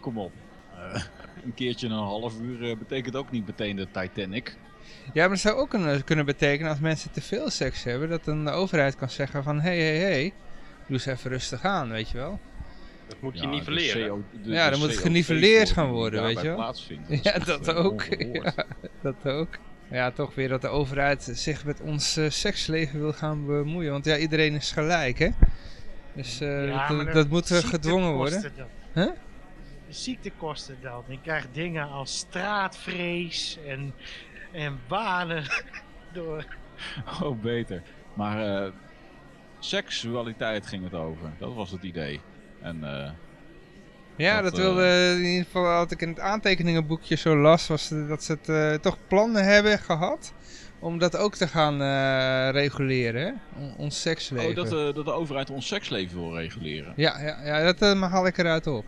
Kom op. Eh, een keertje een half uur eh, betekent ook niet meteen de Titanic. Ja, maar dat zou ook kunnen, kunnen betekenen als mensen te veel seks hebben, dat dan de overheid kan zeggen van, hé, hé, hé, doe eens even rustig aan, weet je wel. Dat moet je Ja, de nivelleren. CO de- Ja, dan moet het CO2 geniveleerd gaan worden, weet je wel. plaatsvindt, Ja, dat eh, ook. Ja, dat ook. Ja, toch weer dat de overheid zich met ons eh, seksleven wil gaan bemoeien, want ja, iedereen is gelijk, hè. Dus eh, Ja, dat, moet gedwongen worden. ziektekosten dan. Huh? De ziektekosten dan. Je krijgt dingen als straatvrees en, en banen door. Oh, beter. Maar eh, seksualiteit ging het over. Dat was het idee. En eh, Ja, Dat, dat, wilde in ieder geval wat ik in het aantekeningenboekje zo las, was dat ze het eh, toch plannen hebben gehad om dat ook te gaan eh, reguleren? On- ons seksleven. oh, dat, eh, dat de overheid ons seksleven wil reguleren. ja, ja, ja, dat eh, haal ik eruit op.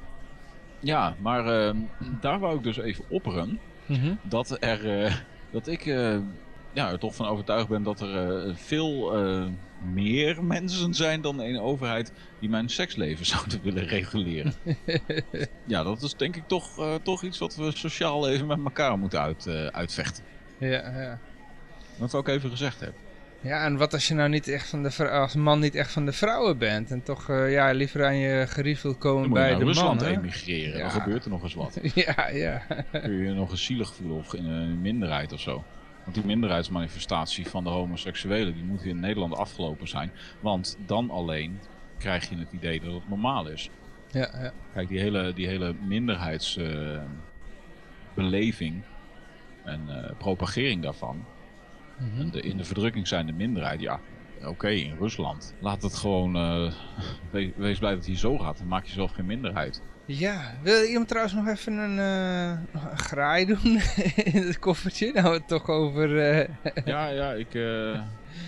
Ja, maar eh, daar wou ik dus even opperen. Mhm. dat er eh, dat ik eh, ja, er toch van overtuigd ben dat er eh, veel eh, meer mensen zijn dan een overheid die mijn seksleven zouden willen reguleren. ja, dat is denk ik toch, toch iets wat we sociaal even met elkaar moeten uit, uitvechten. Ja, ja. Dat wil ik even gezegd hebben. Ja, en wat als je nou niet echt van de vrou- als man niet echt van de vrouwen bent en toch eh, ja, liever aan je gerief wil komen Dan moet je bij naar de Rusland man, hè? emigreren, Ja. dan gebeurt er nog eens wat. Ja, ja. kun je je nog eens zielig voelen of in een minderheid of zo. Want die minderheidsmanifestatie van de homoseksuelen, die moet in Nederland afgelopen zijn. Want dan alleen krijg je het idee dat het normaal is. ja, ja. Kijk, die hele, die hele minderheidsbeleving en eh, propagering daarvan. Mhm. En de, in de verdrukking zijn de minderheid, ja. Oké, in Rusland. Laat het gewoon. eh, we- wees blij dat het hier zo gaat. Dan maak je zelf geen minderheid. Ja, wil iemand trouwens nog even een, eh, een graai doen in het koffertje? Nou, we het toch over... eh, Ja, ja, ik, eh,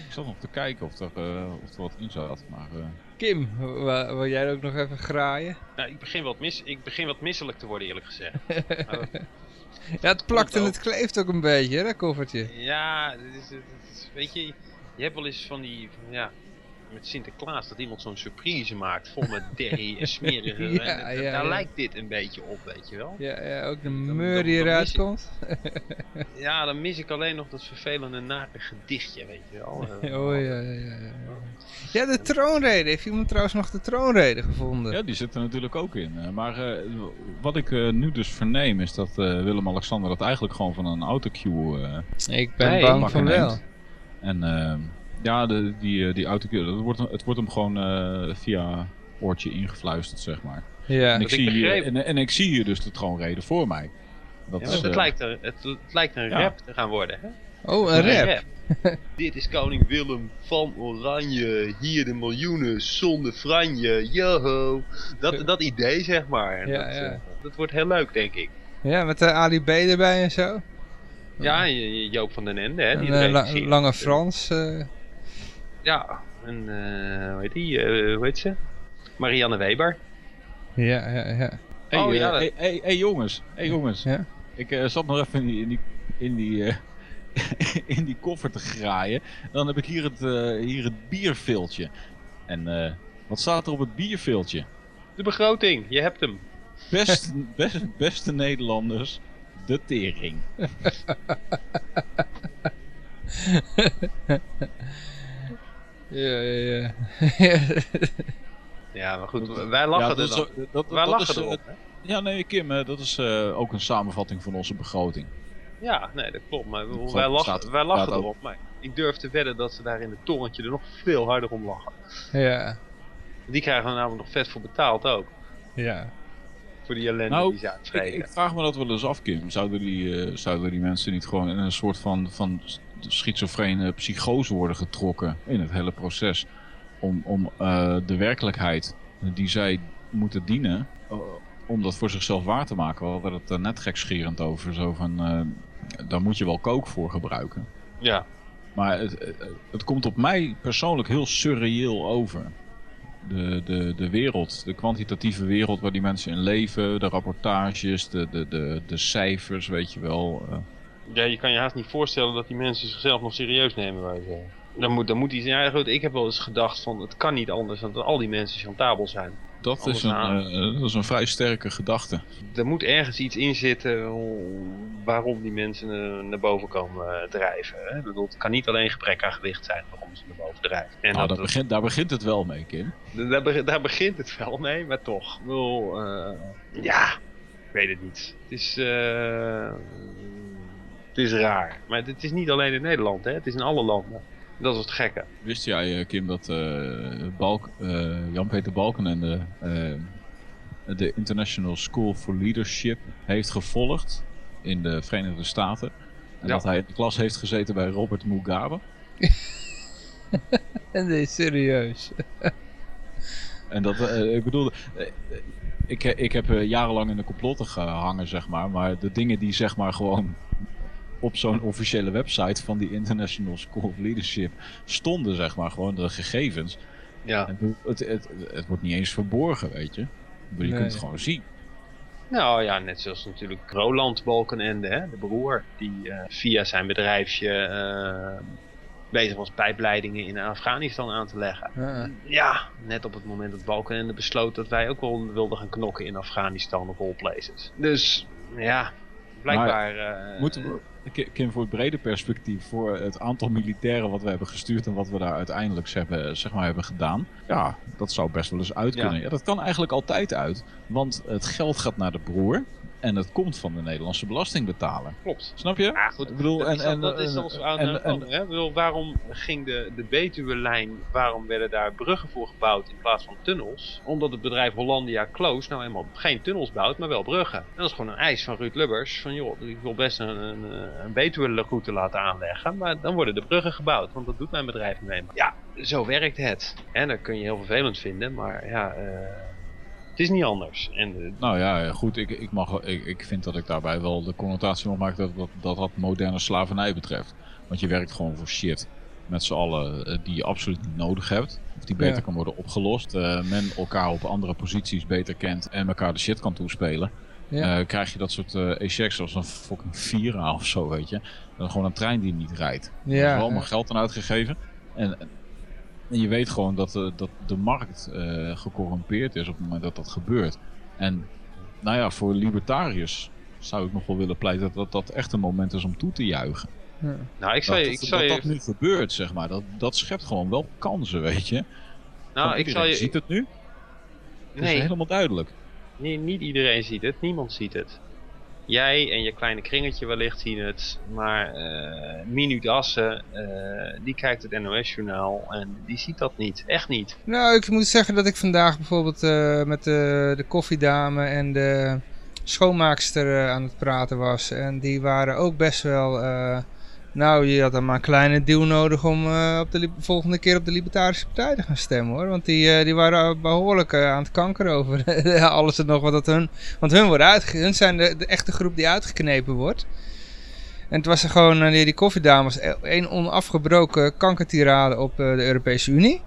ik zat nog te kijken of er, eh, of er wat in zat. Maar eh, Kim, wil jij ook nog even graaien? Nou, ik, begin wat mis, ik begin wat misselijk te worden eerlijk gezegd. Ja, het plakt en het kleeft ook een beetje, hè, dat koffertje. ja, het is, het is- weet je, je hebt wel eens van die, ja, met Sinterklaas dat iemand zo'n surprise maakt vol met derrie en smerige. Ja, en, en ja, daar ja. lijkt dit een beetje op, weet je wel. Ja, ja ook de meur die eruit komt. Ja, dan mis ik alleen nog dat vervelende nare gedichtje, weet je wel. Eh, Oh ja, ja, ja. ja. Ja, de troonrede. Heeft iemand trouwens nog de troonrede gevonden? ja, die zit er natuurlijk ook in. Eh, maar eh, wat ik eh, nu dus verneem is dat eh, Willem-Alexander dat eigenlijk gewoon van een autocue eh Ik ben bang van wel. En ehm, ja, de, die, eh, die autocue, dat wordt, het wordt hem gewoon eh, via oortje ingefluisterd, zeg maar. Ja, en, ik ik zie hier, begreep- en, en ik zie hier dus de troonrede voor mij. Dat Ja, is, want het, eh, lijkt er, het, het lijkt een ja. rap te gaan worden, hè? oh, een rap. Dit is koning Willem van Oranje, hier de miljoenen zonder franje, joho. Dat, dat idee, zeg maar. Ja, dat, ja. dat wordt heel leuk, denk ik. Ja, met de Ali B erbij en zo. Ja, Joop van den Ende, hè? Die En, het la- regisseert. lange Frans. eh, Ja, en eh, hoe heet die? eh, hoe heet ze? Marianne Weber. ja, ja, ja. Hey, Oh, eh, ja, dat- hey, hey, hey, jongens, hey, jongens. Ja. Ik eh, zat nog even in die, in die, in die, eh, in die koffer te graaien. Dan heb ik hier het, eh, hier het bierviltje. En eh, wat staat er op het bierviltje? De begroting, je hebt hem. Best, best, beste Nederlanders, de tering. Ja, ja, ja. Ja, maar goed, wij lachen Ja, er dat dan. ook- dat- dat- Wij dat lachen is, eh, erop, hè? Ja, nee, Kim, eh, dat is eh, ook een samenvatting van onze begroting. Ja, nee, dat klopt. Maar wij lachen, staat- wij lachen erop. Maar ik durf te wedden dat ze daar in het torentje er nog veel harder om lachen. ja. Die krijgen er namelijk nog vet voor betaald ook. ja. Voor die ellende Nou, die ze Ik, uitvreten. ik vraag me dat wel eens af, Kim. Zouden die, eh, zouden die mensen niet gewoon in een soort van, van schizofrene psychose worden getrokken in het hele proces? Om, om eh, de werkelijkheid die zij moeten dienen, eh, om dat voor zichzelf waar te maken. We hadden het er net gekscherend over. Zo van, eh, daar moet je wel kook voor gebruiken. Ja, Maar het, het, het komt op mij persoonlijk heel surreëel over. De, de, de wereld, de kwantitatieve wereld waar die mensen in leven, de rapportages, de, de, de, de cijfers, weet je wel. Ja, je kan je haast niet voorstellen dat die mensen zichzelf nog serieus nemen. Wij zeggen. Dan moet, dan moet die ja, goed, Ik heb wel eens gedacht van het kan niet anders dan dat al die mensen chantabel zijn. dat, is een, eh, dat is een vrij sterke gedachte. Er moet ergens iets in zitten om- waarom die mensen eh, naar boven komen eh, drijven. Hè? Ik bedoel, het kan niet alleen gebrek aan gewicht zijn waarom ze naar boven drijven. En Nou, dat, daar, begint, daar begint het wel mee, Kim. daar, be- daar begint het wel mee, maar toch. Bedoel, ja, ik weet het niet. Het is, het is raar. Maar het is niet alleen in Nederland, hè? het is in alle landen. Dat is het gekke. Wist jij, eh, Kim, dat eh, Balk, eh, Jan-Peter Balkenende eh, de International School for Leadership heeft gevolgd in de Verenigde Staten? En Ja. dat hij in de klas heeft gezeten bij Robert Mugabe. En dit is serieus. En dat, ik bedoel, ik, ik heb jarenlang in de complotten gehangen, zeg maar. Maar de dingen die, zeg maar, gewoon op zo'n officiële website van die International School of Leadership stonden, zeg maar, gewoon de gegevens. Ja. En het, het, het, het wordt niet eens verborgen, weet je. Bedoel, Je Nee. kunt het gewoon zien. Nou ja, net zoals natuurlijk Roland Balkenende, hè, de broer, die eh, via zijn bedrijfje eh, bezig was pijpleidingen in Afghanistan aan te leggen. Ja. Ja, net op het moment dat Balkenende besloot dat wij ook wel wilden gaan knokken in Afghanistan of all places. Dus ja, blijkbaar... eh, Moeten we, Kim, voor het brede perspectief, voor het aantal militairen wat we hebben gestuurd en wat we daar uiteindelijk hebben, zeg maar, hebben gedaan. Ja, dat zou best wel eens uit Ja. kunnen. Ja. dat kan eigenlijk altijd uit. Want het geld gaat naar de broer en het komt van de Nederlandse belastingbetaler. Klopt. Snap je? Ja, goed. Ik bedoel, dat en, is, en, dat is aan en- de en- hè? Bedoel, Waarom ging de, de Betuwe-lijn, waarom werden daar bruggen voor gebouwd in plaats van tunnels? Omdat het bedrijf Hollandia Close nou eenmaal geen tunnels bouwt, maar wel bruggen. En dat is gewoon een eis van Ruud Lubbers. Van joh, ik wil best een, een, een Betuwe-route laten aanleggen, maar dan worden de bruggen gebouwd. Want dat doet mijn bedrijf nu eenmaal. Ja, zo werkt het. En dat kun je heel vervelend vinden, maar ja... eh, het is niet anders. En eh, Nou ja, goed, ik, ik, mag, ik, ik vind dat ik daarbij wel de connotatie mag maken dat dat, dat dat moderne slavernij betreft. Want je werkt gewoon voor shit met z'n allen eh, die je absoluut niet nodig hebt. Of die beter Ja. kan worden opgelost. Eh, men elkaar op andere posities beter kent en elkaar de shit kan toespelen. Ja. Eh, krijg je dat soort eh ejects zoals een fucking Vira of zo, weet je. Dan gewoon een trein die niet rijdt. Er is Ja, wel allemaal ja. geld aan uitgegeven. En, en je weet gewoon dat, de- dat de markt eh, gecorrumpeerd is op het moment dat dat gebeurt. En nou ja, voor libertariërs zou ik nog wel willen pleiten dat dat echt een moment is om toe te juichen. Ja. nou, ik zou je... Ik dat, zou dat, je dat nu gebeurt, zeg maar. Dat, dat schept gewoon wel kansen, weet je. nou, Van ik zou je... ziet het nu. Het is Nee, helemaal duidelijk. Nee, niet iedereen ziet het, niemand ziet het. Jij en je kleine kringetje wellicht zien het, maar eh Minuut Assen, eh, die kijkt het NOS-journaal en die ziet dat niet, echt niet. Nou, ik moet zeggen dat ik vandaag bijvoorbeeld eh, met de, de koffiedame en de schoonmaakster aan het praten was. En die waren ook best wel... nou, je had dan maar een kleine deal nodig om eh, op de volgende keer op de Libertarische Partij te gaan stemmen hoor. Want die, eh, die waren behoorlijk eh, aan het kanker over alles en nog wat dat hun... Want hun, worden uitge hun zijn de, de echte groep die uitgeknepen wordt. En het was er gewoon, die, die koffiedames, één onafgebroken kankertirade op de Europese Unie.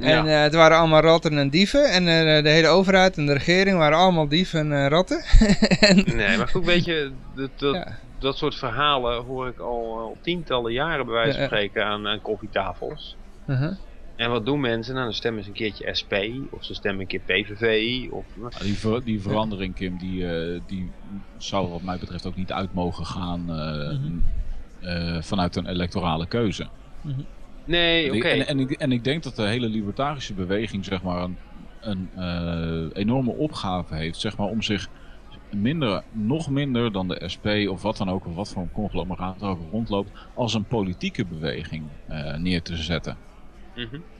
En het waren allemaal ratten en dieven. En de hele overheid en de regering waren allemaal dieven en ratten. en, Nee, maar goed, weet je, dat, dat, ja, dat soort verhalen hoor ik al, al tientallen jaren bij wijze van spreken aan, aan koffietafels. uh-huh. En wat doen mensen? Nou, dan stemmen ze een keertje SP, of ze stemmen een keer PVV, of... Ja, die, ver- die verandering, Kim, die, eh, die zou wat mij betreft ook niet uit mogen gaan eh, Mhm. eh, vanuit een electorale keuze. Mhm. Nee, En oké. ik- En, en, ik, en ik denk dat de hele libertarische beweging zeg maar, een, een eh, enorme opgave heeft zeg maar, om zich minder, nog minder dan de SP of wat dan ook, of wat voor een conglomeraat er ook rondloopt, als een politieke beweging eh, neer te zetten.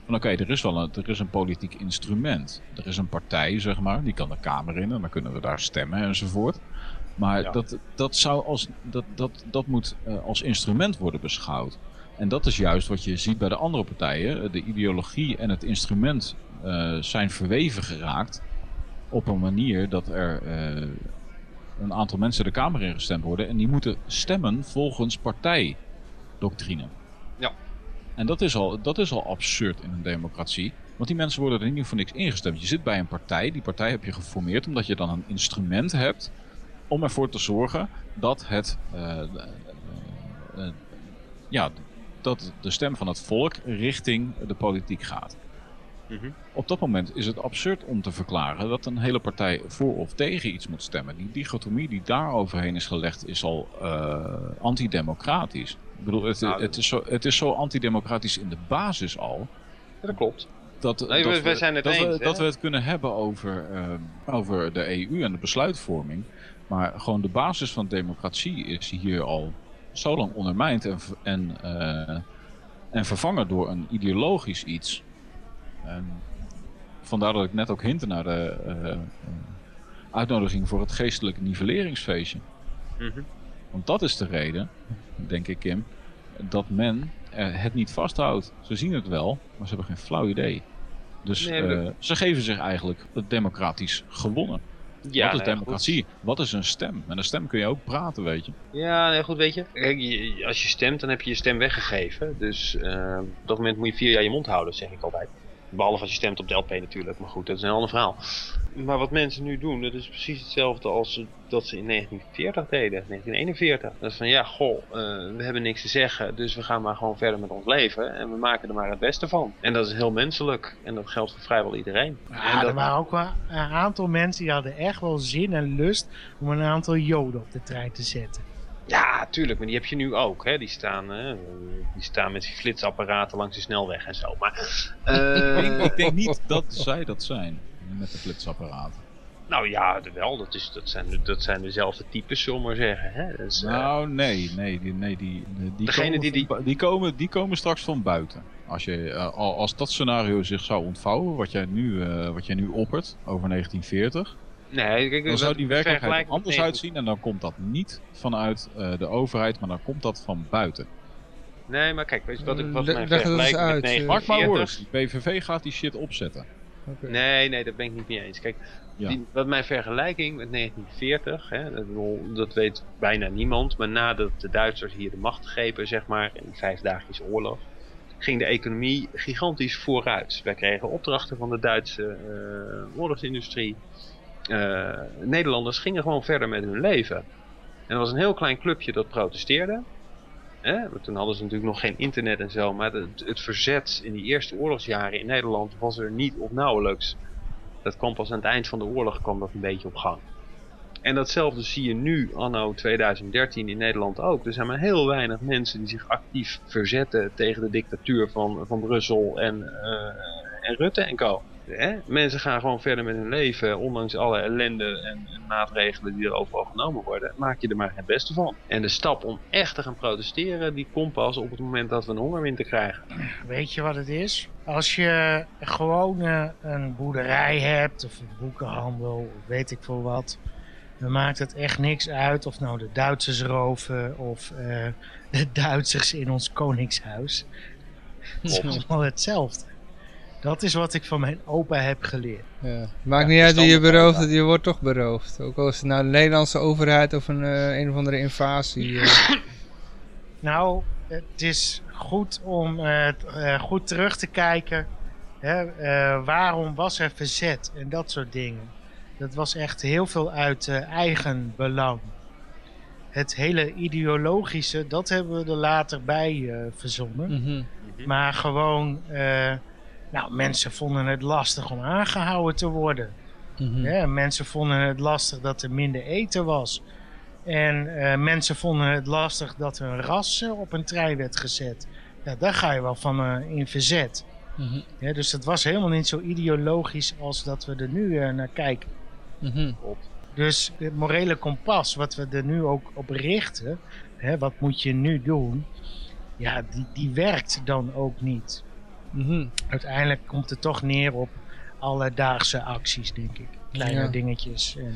Van oké, er is wel een, er is een politiek instrument. Er is een partij, zeg maar, die kan de Kamer in en dan kunnen we daar stemmen enzovoort. Maar Ja. dat, dat, zou als, dat, dat, dat moet eh, als instrument worden beschouwd. En dat is juist wat je ziet bij de andere partijen. De ideologie en het instrument eh, zijn verweven geraakt op een manier dat er een aantal mensen de Kamer ingestemd worden. En die moeten stemmen volgens partijdoctrine. Ja. En dat is, al, dat is al absurd in een democratie. Want die mensen worden er niet voor niks ingestemd. Je zit bij een partij, die partij heb je geformeerd omdat je dan een instrument hebt om ervoor te zorgen dat het eh, eh, eh, ja, dat de stem van het volk richting de politiek gaat. Mhm. Op dat moment is het absurd om te verklaren dat een hele partij voor of tegen iets moet stemmen. Die dichotomie die daar overheen is gelegd is al eh, antidemocratisch. Ik bedoel, het, Nou, het, is zo, het is zo antidemocratisch in de basis al. Ja, dat klopt. Dat, Nee, dat we- we zijn het dat eens, We, hè? dat we het kunnen hebben over, eh, over de EU en de besluitvorming. Maar gewoon de basis van democratie is hier al zo lang ondermijnd en, en, eh, en vervangen door een ideologisch iets. En vandaar dat ik net ook hintte naar de eh, uitnodiging voor het geestelijke nivelleringsfeestje. Mhm. Want dat is de reden, denk ik Kim, dat men eh, het niet vasthoudt. Ze zien het wel, maar ze hebben geen flauw idee. Dus Nee, eh, ze geven zich eigenlijk democratisch gewonnen. Ja, Wat is democratie? Wat is een stem? Met een stem kun je ook praten, weet je. Ja, nee, goed, weet je. Kijk, als je stemt, dan heb je je stem weggegeven. Dus eh, op dat moment moet je vier jaar je mond houden, zeg ik altijd. Behalve als je stemt op de LP natuurlijk, maar goed, dat is een ander verhaal. Maar wat mensen nu doen, dat is precies hetzelfde als dat ze in 1940 deden, 1941. Dat is van, ja, goh, eh, we hebben niks te zeggen, dus we gaan maar gewoon verder met ons leven. En we maken er maar het beste van. En dat is heel menselijk. En dat geldt voor vrijwel iedereen. Ja, en dat, er waren ook wel een aantal mensen die hadden echt wel zin en lust om een aantal joden op de trein te zetten. Ja, tuurlijk, maar die heb je nu ook. Hè? Die, staan, eh, die staan met die flitsapparaten langs de snelweg en zo. Maar, eh, Ik, denk, ik denk niet dat zij dat zijn, met de flitsapparaten. nou ja, wel. Dat, is, dat, zijn, dat zijn dezelfde types, zullen we maar zeggen. Hè? Dus, Nou, nee, nee, die, nee, die, die, Degene komen die die- van die, komen, die komen straks van buiten. Als, je, eh, al- als dat scenario zich zou ontvouwen, wat jij nu, wat jij nu oppert over 1940, nee, kijk, dan zou die werkelijkheid er anders 19 uitzien en dan komt dat niet vanuit eh, de overheid, maar dan komt dat van buiten. Nee, maar kijk, weet je wat, ik, wat Le- mijn leg het eens vergelijking met uit, eh. Mark my 1940... words, die PVV gaat die shit opzetten. Oké. Nee, nee, dat ben ik niet mee eens. Kijk, Ja. die, wat mijn vergelijking met 1940, hè, dat, bedoel, dat weet bijna niemand, maar nadat de Duitsers hier de macht grepen, zeg maar, in de Vijfdaagse Oorlog, ging de economie gigantisch vooruit. Wij kregen opdrachten van de Duitse eh, oorlogsindustrie. Eh, Nederlanders gingen gewoon verder met hun leven. En er was een heel klein clubje dat protesteerde. Hè? want Toen hadden ze natuurlijk nog geen internet en zo, maar het, het verzet in die eerste oorlogsjaren in Nederland was er niet of nauwelijks. Dat kwam pas aan het eind van de oorlog kwam dat een beetje op gang. En datzelfde zie je nu, anno 2013 in Nederland ook. Er zijn maar heel weinig mensen die zich actief verzetten tegen de dictatuur van, van Brussel en, eh, en Rutte en co. Hè? Mensen gaan gewoon verder met hun leven, ondanks alle ellende en, en maatregelen die er overal genomen worden. Maak je er maar het beste van. En de stap om echt te gaan protesteren, die komt pas op het moment dat we een hongerwinter krijgen. Weet je wat het is? Als je gewoon eh, een boerderij hebt of een boekenhandel, of weet ik veel wat. Dan maakt het echt niks uit of nou de Duitsers roven of eh, de Duitsers in ons koningshuis. Het is allemaal hetzelfde. Dat is wat ik van mijn opa heb geleerd. Ja. Maakt niet uit wie je berooft, je wordt toch beroofd. Ook al is het nou de Nederlandse overheid of een, eh, een of andere invasie. eh. Nou, het is goed om eh, goed terug te kijken. Hè, waarom was er verzet en dat soort dingen. Dat was echt heel veel uit eigen belang. Het hele ideologische, dat hebben we er later bij verzonnen. Mhm. Maar gewoon, nou, mensen vonden het lastig om aangehouden te worden. Mhm. Ja, mensen vonden het lastig dat er minder eten was. En eh, mensen vonden het lastig dat hun ras op een trein werd gezet. ja, daar ga je wel van eh, in verzet. Mhm. Ja, dus het was helemaal niet zo ideologisch als dat we er nu eh, naar kijken. Mhm. Dus het morele kompas, wat we er nu ook op richten, hè, wat moet je nu doen, ja, die, die werkt dan ook niet. Mhm. Uiteindelijk komt het toch neer op alledaagse acties, denk ik. Kleine Ja. dingetjes. En,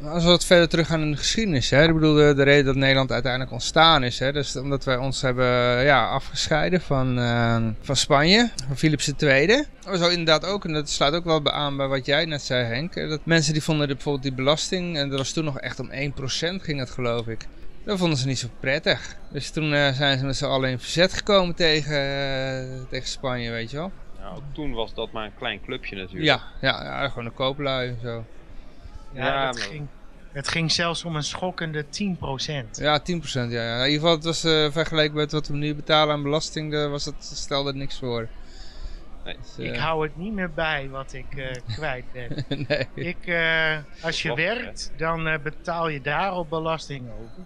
eh, Als we wat verder teruggaan in de geschiedenis, hè, ik bedoel de, de reden dat Nederland uiteindelijk ontstaan is, hè, dus omdat wij ons hebben ja, afgescheiden van, eh, van Spanje, van Philips II. Dat was inderdaad ook, en dat sluit ook wel aan bij wat jij net zei Henk, dat mensen die vonden de, bijvoorbeeld die belasting, en dat was toen nog echt om 1% ging het geloof ik. Dat vonden ze niet zo prettig. Dus toen eh, zijn ze met z'n allen in verzet gekomen tegen, eh, tegen Spanje, weet je wel. Nou, ook toen was dat maar een klein clubje natuurlijk. Ja, ja, ja, gewoon een kooplui en zo. ja, Ja, het, maar- ging, het ging zelfs om een schokkende 10%. Ja, 10% ja, ja. In ieder geval, het was eh, vergeleken met wat we nu betalen aan belasting, eh, was dat, stelde het niks voor. Nee. Dus, Ik hou het niet meer bij wat ik eh, kwijt ben. nee. Ik, eh, als je werkt, dan eh, betaal je daarop belasting over.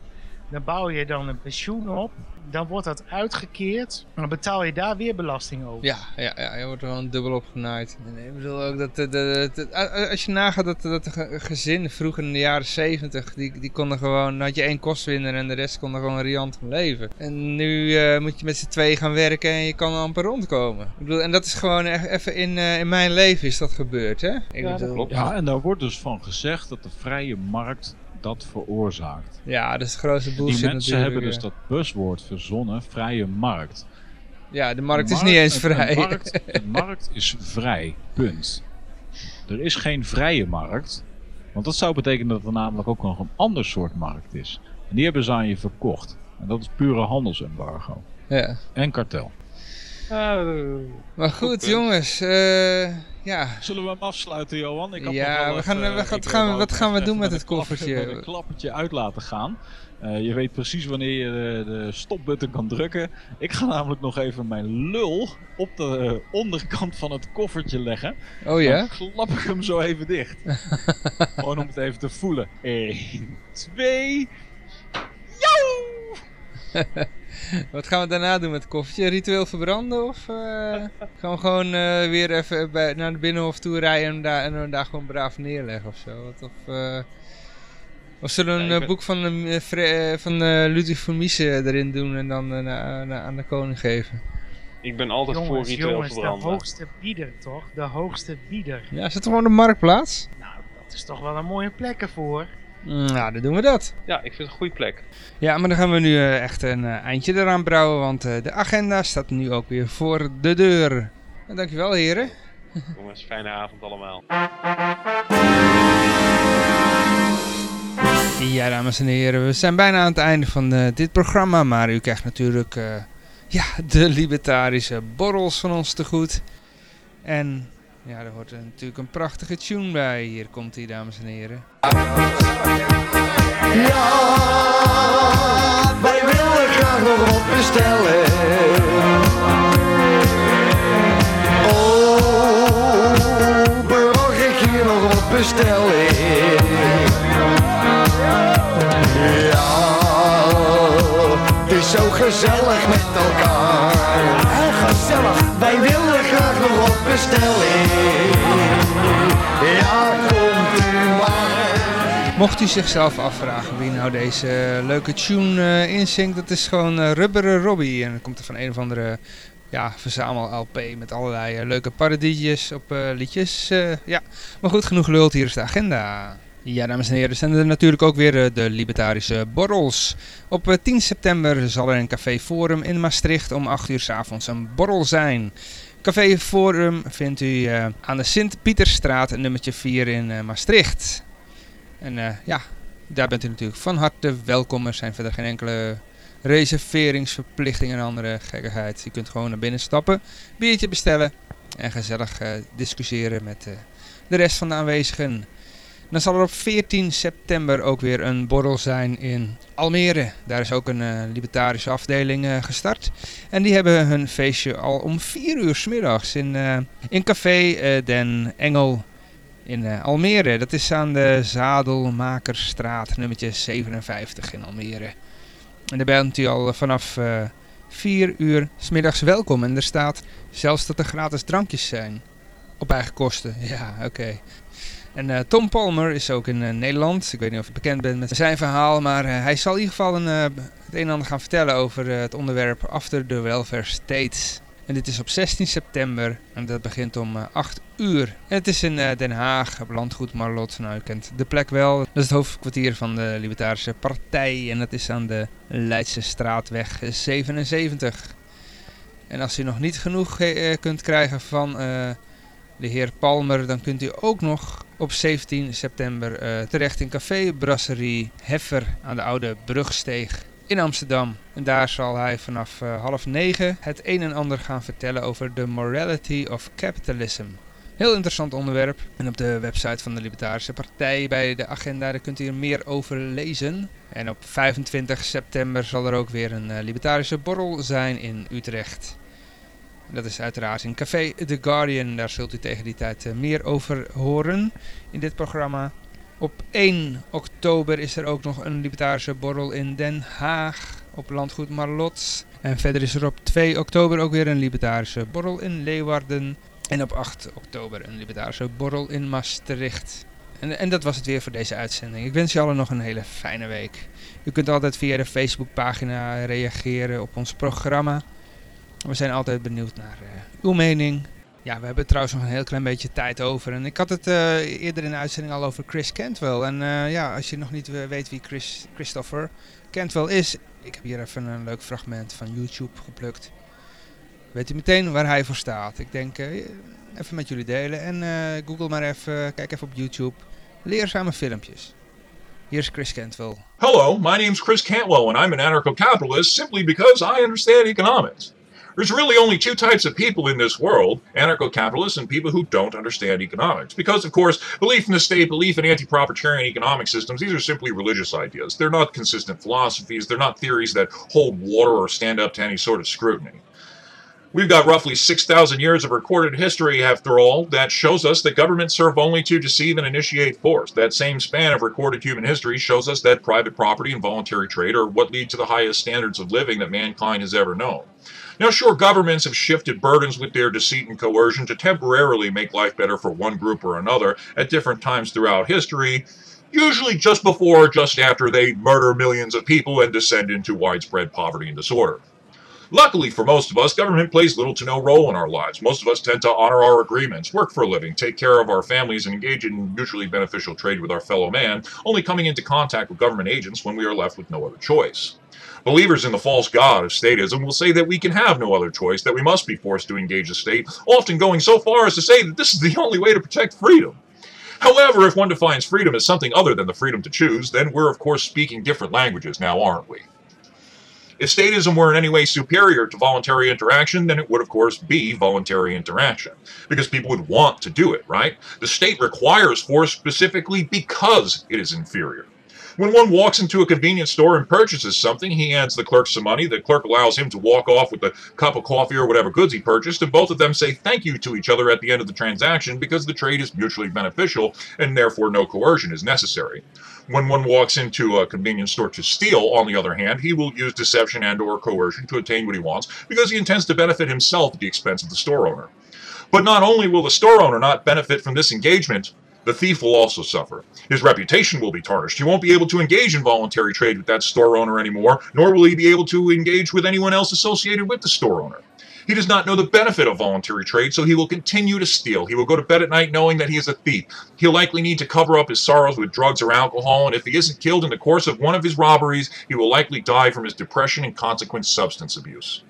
Dan bouw je dan een pensioen op. Dan wordt dat uitgekeerd. Dan betaal je daar weer belasting over. Ja, ja, ja, je wordt er gewoon dubbel opgenaaid. Nee, nee, ik bedoel ook dat, de, de, de- a- als je nagaat dat, dat gezin vroeger in de jaren 70, die, die konden gewoon, dan had je één kostwinner en de rest kon er gewoon riant van leven. En nu eh, moet je met z'n twee gaan werken en je kan amper rondkomen. Ik bedoel, en dat is gewoon echt even in, eh, in mijn leven is dat gebeurd, hè? Ik Ja, dat klopt. Ja, en daar wordt dus van gezegd dat de vrije markt dat veroorzaakt. Ja, dat is de grootste bullshit Die mensen natuurlijk. hebben dus ja. dat buswoord verzonnen, vrije markt. Ja, de markt is niet eens een- vrij. Een markt, een markt is vrij, punt. Er is geen vrije markt. Want dat zou betekenen dat er namelijk ook nog een ander soort markt is. En die hebben ze aan je verkocht. En dat is pure handelsembargo. ja. En kartel. Maar goed, jongens. eh, ja, Zullen we hem afsluiten, Johan? Ik had Ja, we gaan- we gaan- gaan we- wou wat gaan we doen met het koffertje? klappertje- een klappertje uit laten gaan. Eh, je weet precies wanneer je de, de stopbutton kan drukken. Ik ga namelijk nog even mijn lul op de onderkant van het koffertje leggen. oh ja? Dan klap ik hem zo even dicht. Gewoon om het even te voelen. 1, 2. Wat gaan we daarna doen met het koffertje? Ritueel verbranden of eh, gaan we gewoon eh, weer even bij, naar de binnenhof toe rijden en daar, en hem daar gewoon braaf neerleggen of zo? Wat, of, eh, of zullen we een Ja, ik ben- boek van, van eh, Ludwig van Mises erin doen en dan na- na- aan de koning geven? Ik ben altijd voor Jongens, ritueel jongens, de hoogste bieder toch? De hoogste bieder. Ja, is het gewoon de marktplaats? Nou, dat is toch wel een mooie plek ervoor. Nou, dan doen we dat. Ja, ik vind het een goede plek. Ja, maar dan gaan we nu eh, echt een eh, eindje eraan brouwen, want eh, de agenda staat nu ook weer voor de deur. Dankjewel heren. Jongens, fijne avond allemaal. Ja, dames en heren, we zijn bijna aan het einde van dit programma, maar u krijgt natuurlijk ja, de libertarische borrels van ons te goed. En ja, er hoort natuurlijk een prachtige tune bij. Hier komt hij, dames en heren. Ja, wij willen graag nog wat bestellen. Oh, mag ik hier nog wat bestellen? Ja, zo gezellig met elkaar. Gezellig, wij willen graag nog wat bestellen. Ja, komt u maar. Mocht u zichzelf afvragen wie nou deze leuke tune eh, inzingt, dat is gewoon eh, Rubberen Robbie. En dat komt er van een of andere ja, verzamel-LP met allerlei eh, leuke parodietjes op liedjes. ja, maar goed, genoeg lult, hier is de agenda. Ja, dames en heren, er zijn er natuurlijk ook weer eh, de libertarische borrels. Op eh, 10 september zal er in Café Forum in Maastricht om 8 uur s avonds een borrel zijn. Café Forum vindt u eh, aan de Sint-Pieterstraat, nummertje 4 in eh, Maastricht. En eh, ja, daar bent u natuurlijk van harte welkom. Er zijn verder geen enkele reserveringsverplichtingen en andere gekkigheid. Je kunt gewoon naar binnen stappen, biertje bestellen en gezellig eh, discussiëren met eh, de rest van de aanwezigen. Dan zal er op 14 september ook weer een borrel zijn in Almere. Daar is ook een eh, libertarische afdeling eh, gestart. En die hebben hun feestje al om 4 uur s middags in, eh, in café Den Engel in Almere. Dat is aan de Zadelmakerstraat, nummertje 57 in Almere. En daar bent u al vanaf eh, 4 uur smiddags welkom. En er staat zelfs dat er gratis drankjes zijn. Op eigen kosten. Ja, oké. En uh, Tom Palmer is ook in uh, Nederland. Ik weet niet of je bekend bent met zijn verhaal, maar uh, hij zal in ieder geval een, het een en ander gaan vertellen over het onderwerp After the Welfare State. En dit is op 16 september en dat begint om 8 uur. En het is in Den Haag, op landgoed Marlot. Nou, u kent de plek wel. Dat is het hoofdkwartier van de Libertarische Partij en dat is aan de Leidse Straatweg 77. En als u nog niet genoeg kunt krijgen van de heer Palmer, dan kunt u ook nog op 17 september uh, terecht in Café Brasserie Heffer aan de Oude Brugsteeg in Amsterdam. En daar zal hij vanaf uh, half negen het een en ander gaan vertellen over the morality of capitalism. Heel interessant onderwerp. En op de website van de Libertarische Partij bij de agenda kunt u er meer over lezen. En op 25 september zal er ook weer een uh, libertarische borrel zijn in Utrecht. Dat is uiteraard in Café The Guardian. Daar zult u tegen die tijd eh, meer over horen in dit programma. Op 1 oktober is er ook nog een libertarische borrel in Den Haag op landgoed Marlot. En verder is er op 2 oktober ook weer een libertarische borrel in Leeuwarden. En op 8 oktober een libertarische borrel in Maastricht. En, en dat was het weer voor deze uitzending. Ik wens je allen nog een hele fijne week. U kunt altijd via de Facebookpagina reageren op ons programma. We zijn altijd benieuwd naar uh, uw mening. Ja, we hebben trouwens nog een heel klein beetje tijd over. En ik had het uh, eerder in de uitzending al over Chris Cantwell. En uh, ja, als je nog niet weet wie Chris, Christopher Cantwell is... Ik heb hier even een leuk fragment van YouTube geplukt. Weet u meteen waar hij voor staat. Ik denk even met jullie delen. En google maar even, kijk even op YouTube. Leerzame filmpjes. Hier is Chris Cantwell. Hello, my name's Chris Cantwell and I'm an anarcho-capitalist simply because I understand economics. There's really only two types of people in this world anarcho capitalists and people who don't understand economics. Because, of course, belief in the state, belief in anti proprietarian economic systems, these are simply religious ideas. They're not consistent philosophies, they're not theories that hold water or stand up to any sort of scrutiny. We've got roughly 6,000 years of recorded history, after all, that shows us that governments serve only to deceive and initiate force. That same span of recorded human history shows us that private property and voluntary trade are what lead to the highest standards of living that mankind has ever known. Now, sure, governments have shifted burdens with their deceit and coercion to temporarily make life better for one group or another at different times throughout history, usually just before or just after they murder millions of people and descend into widespread poverty and disorder. Luckily for most of us, government plays little to no role in our lives. Most of us tend to honor our agreements, work for a living, take care of our families, and engage in mutually beneficial trade with our fellow man, only coming into contact with government agents when we are left with no other choice. Believers in the false god of statism will say that we can have no other choice, that we must be forced to engage the state, often going so far as to say that this is the only way to protect freedom. However, if one defines freedom as something other than the freedom to choose, then we're of course speaking different languages now, aren't we? If statism were in any way superior to voluntary interaction, then it would, of course, be voluntary interaction. Because people would want to do it, right? The state requires force specifically because it is inferior. When one walks into a convenience store and purchases something, he hands the clerk some money. The clerk allows him to walk off with a cup of coffee or whatever goods he purchased, and both of them say thank you to each other at the end of the transaction because the trade is mutually beneficial and therefore no coercion is necessary. When one walks into a convenience store to steal, on the other hand, he will use deception and or coercion to obtain what he wants because he intends to benefit himself at the expense of the store owner. But not only will the store owner not benefit from this engagement, the thief will also suffer. His reputation will be tarnished. He won't be able to engage in voluntary trade with that store owner anymore, nor will he be able to engage with anyone else associated with the store owner. He does not know the benefit of voluntary trade, so he will continue to steal. He will go to bed at night knowing that he is a thief. He'll likely need to cover up his sorrows with drugs or alcohol, and if he isn't killed in the course of one of his robberies, he will likely die from his depression and consequent substance abuse.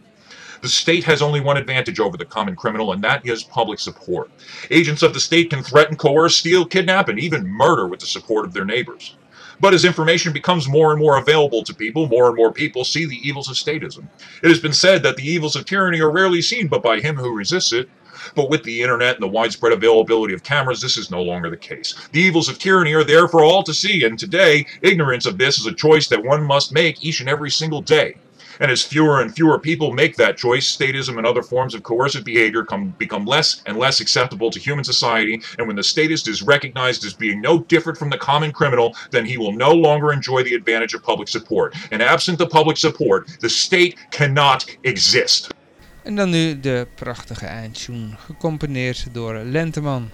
The state has only one advantage over the common criminal, and that is public support. Agents of the state can threaten, coerce, steal, kidnap, and even murder with the support of their neighbors. But as information becomes more and more available to people, more and more people see the evils of statism. It has been said that the evils of tyranny are rarely seen but by him who resists it. But with the internet and the widespread availability of cameras, this is no longer the case. The evils of tyranny are there for all to see, and today, ignorance of this is a choice that one must make each and every single day. And as fewer and fewer people make that choice, statism and other forms of coercive behavior come, become less and less acceptable to human society. And when the statist is recognized as being no different from the common criminal, then he will no longer enjoy the advantage of public support. And absent the public support, the state cannot exist. En dan nu prachtige eindtune, gecomponeerd door Lenteman.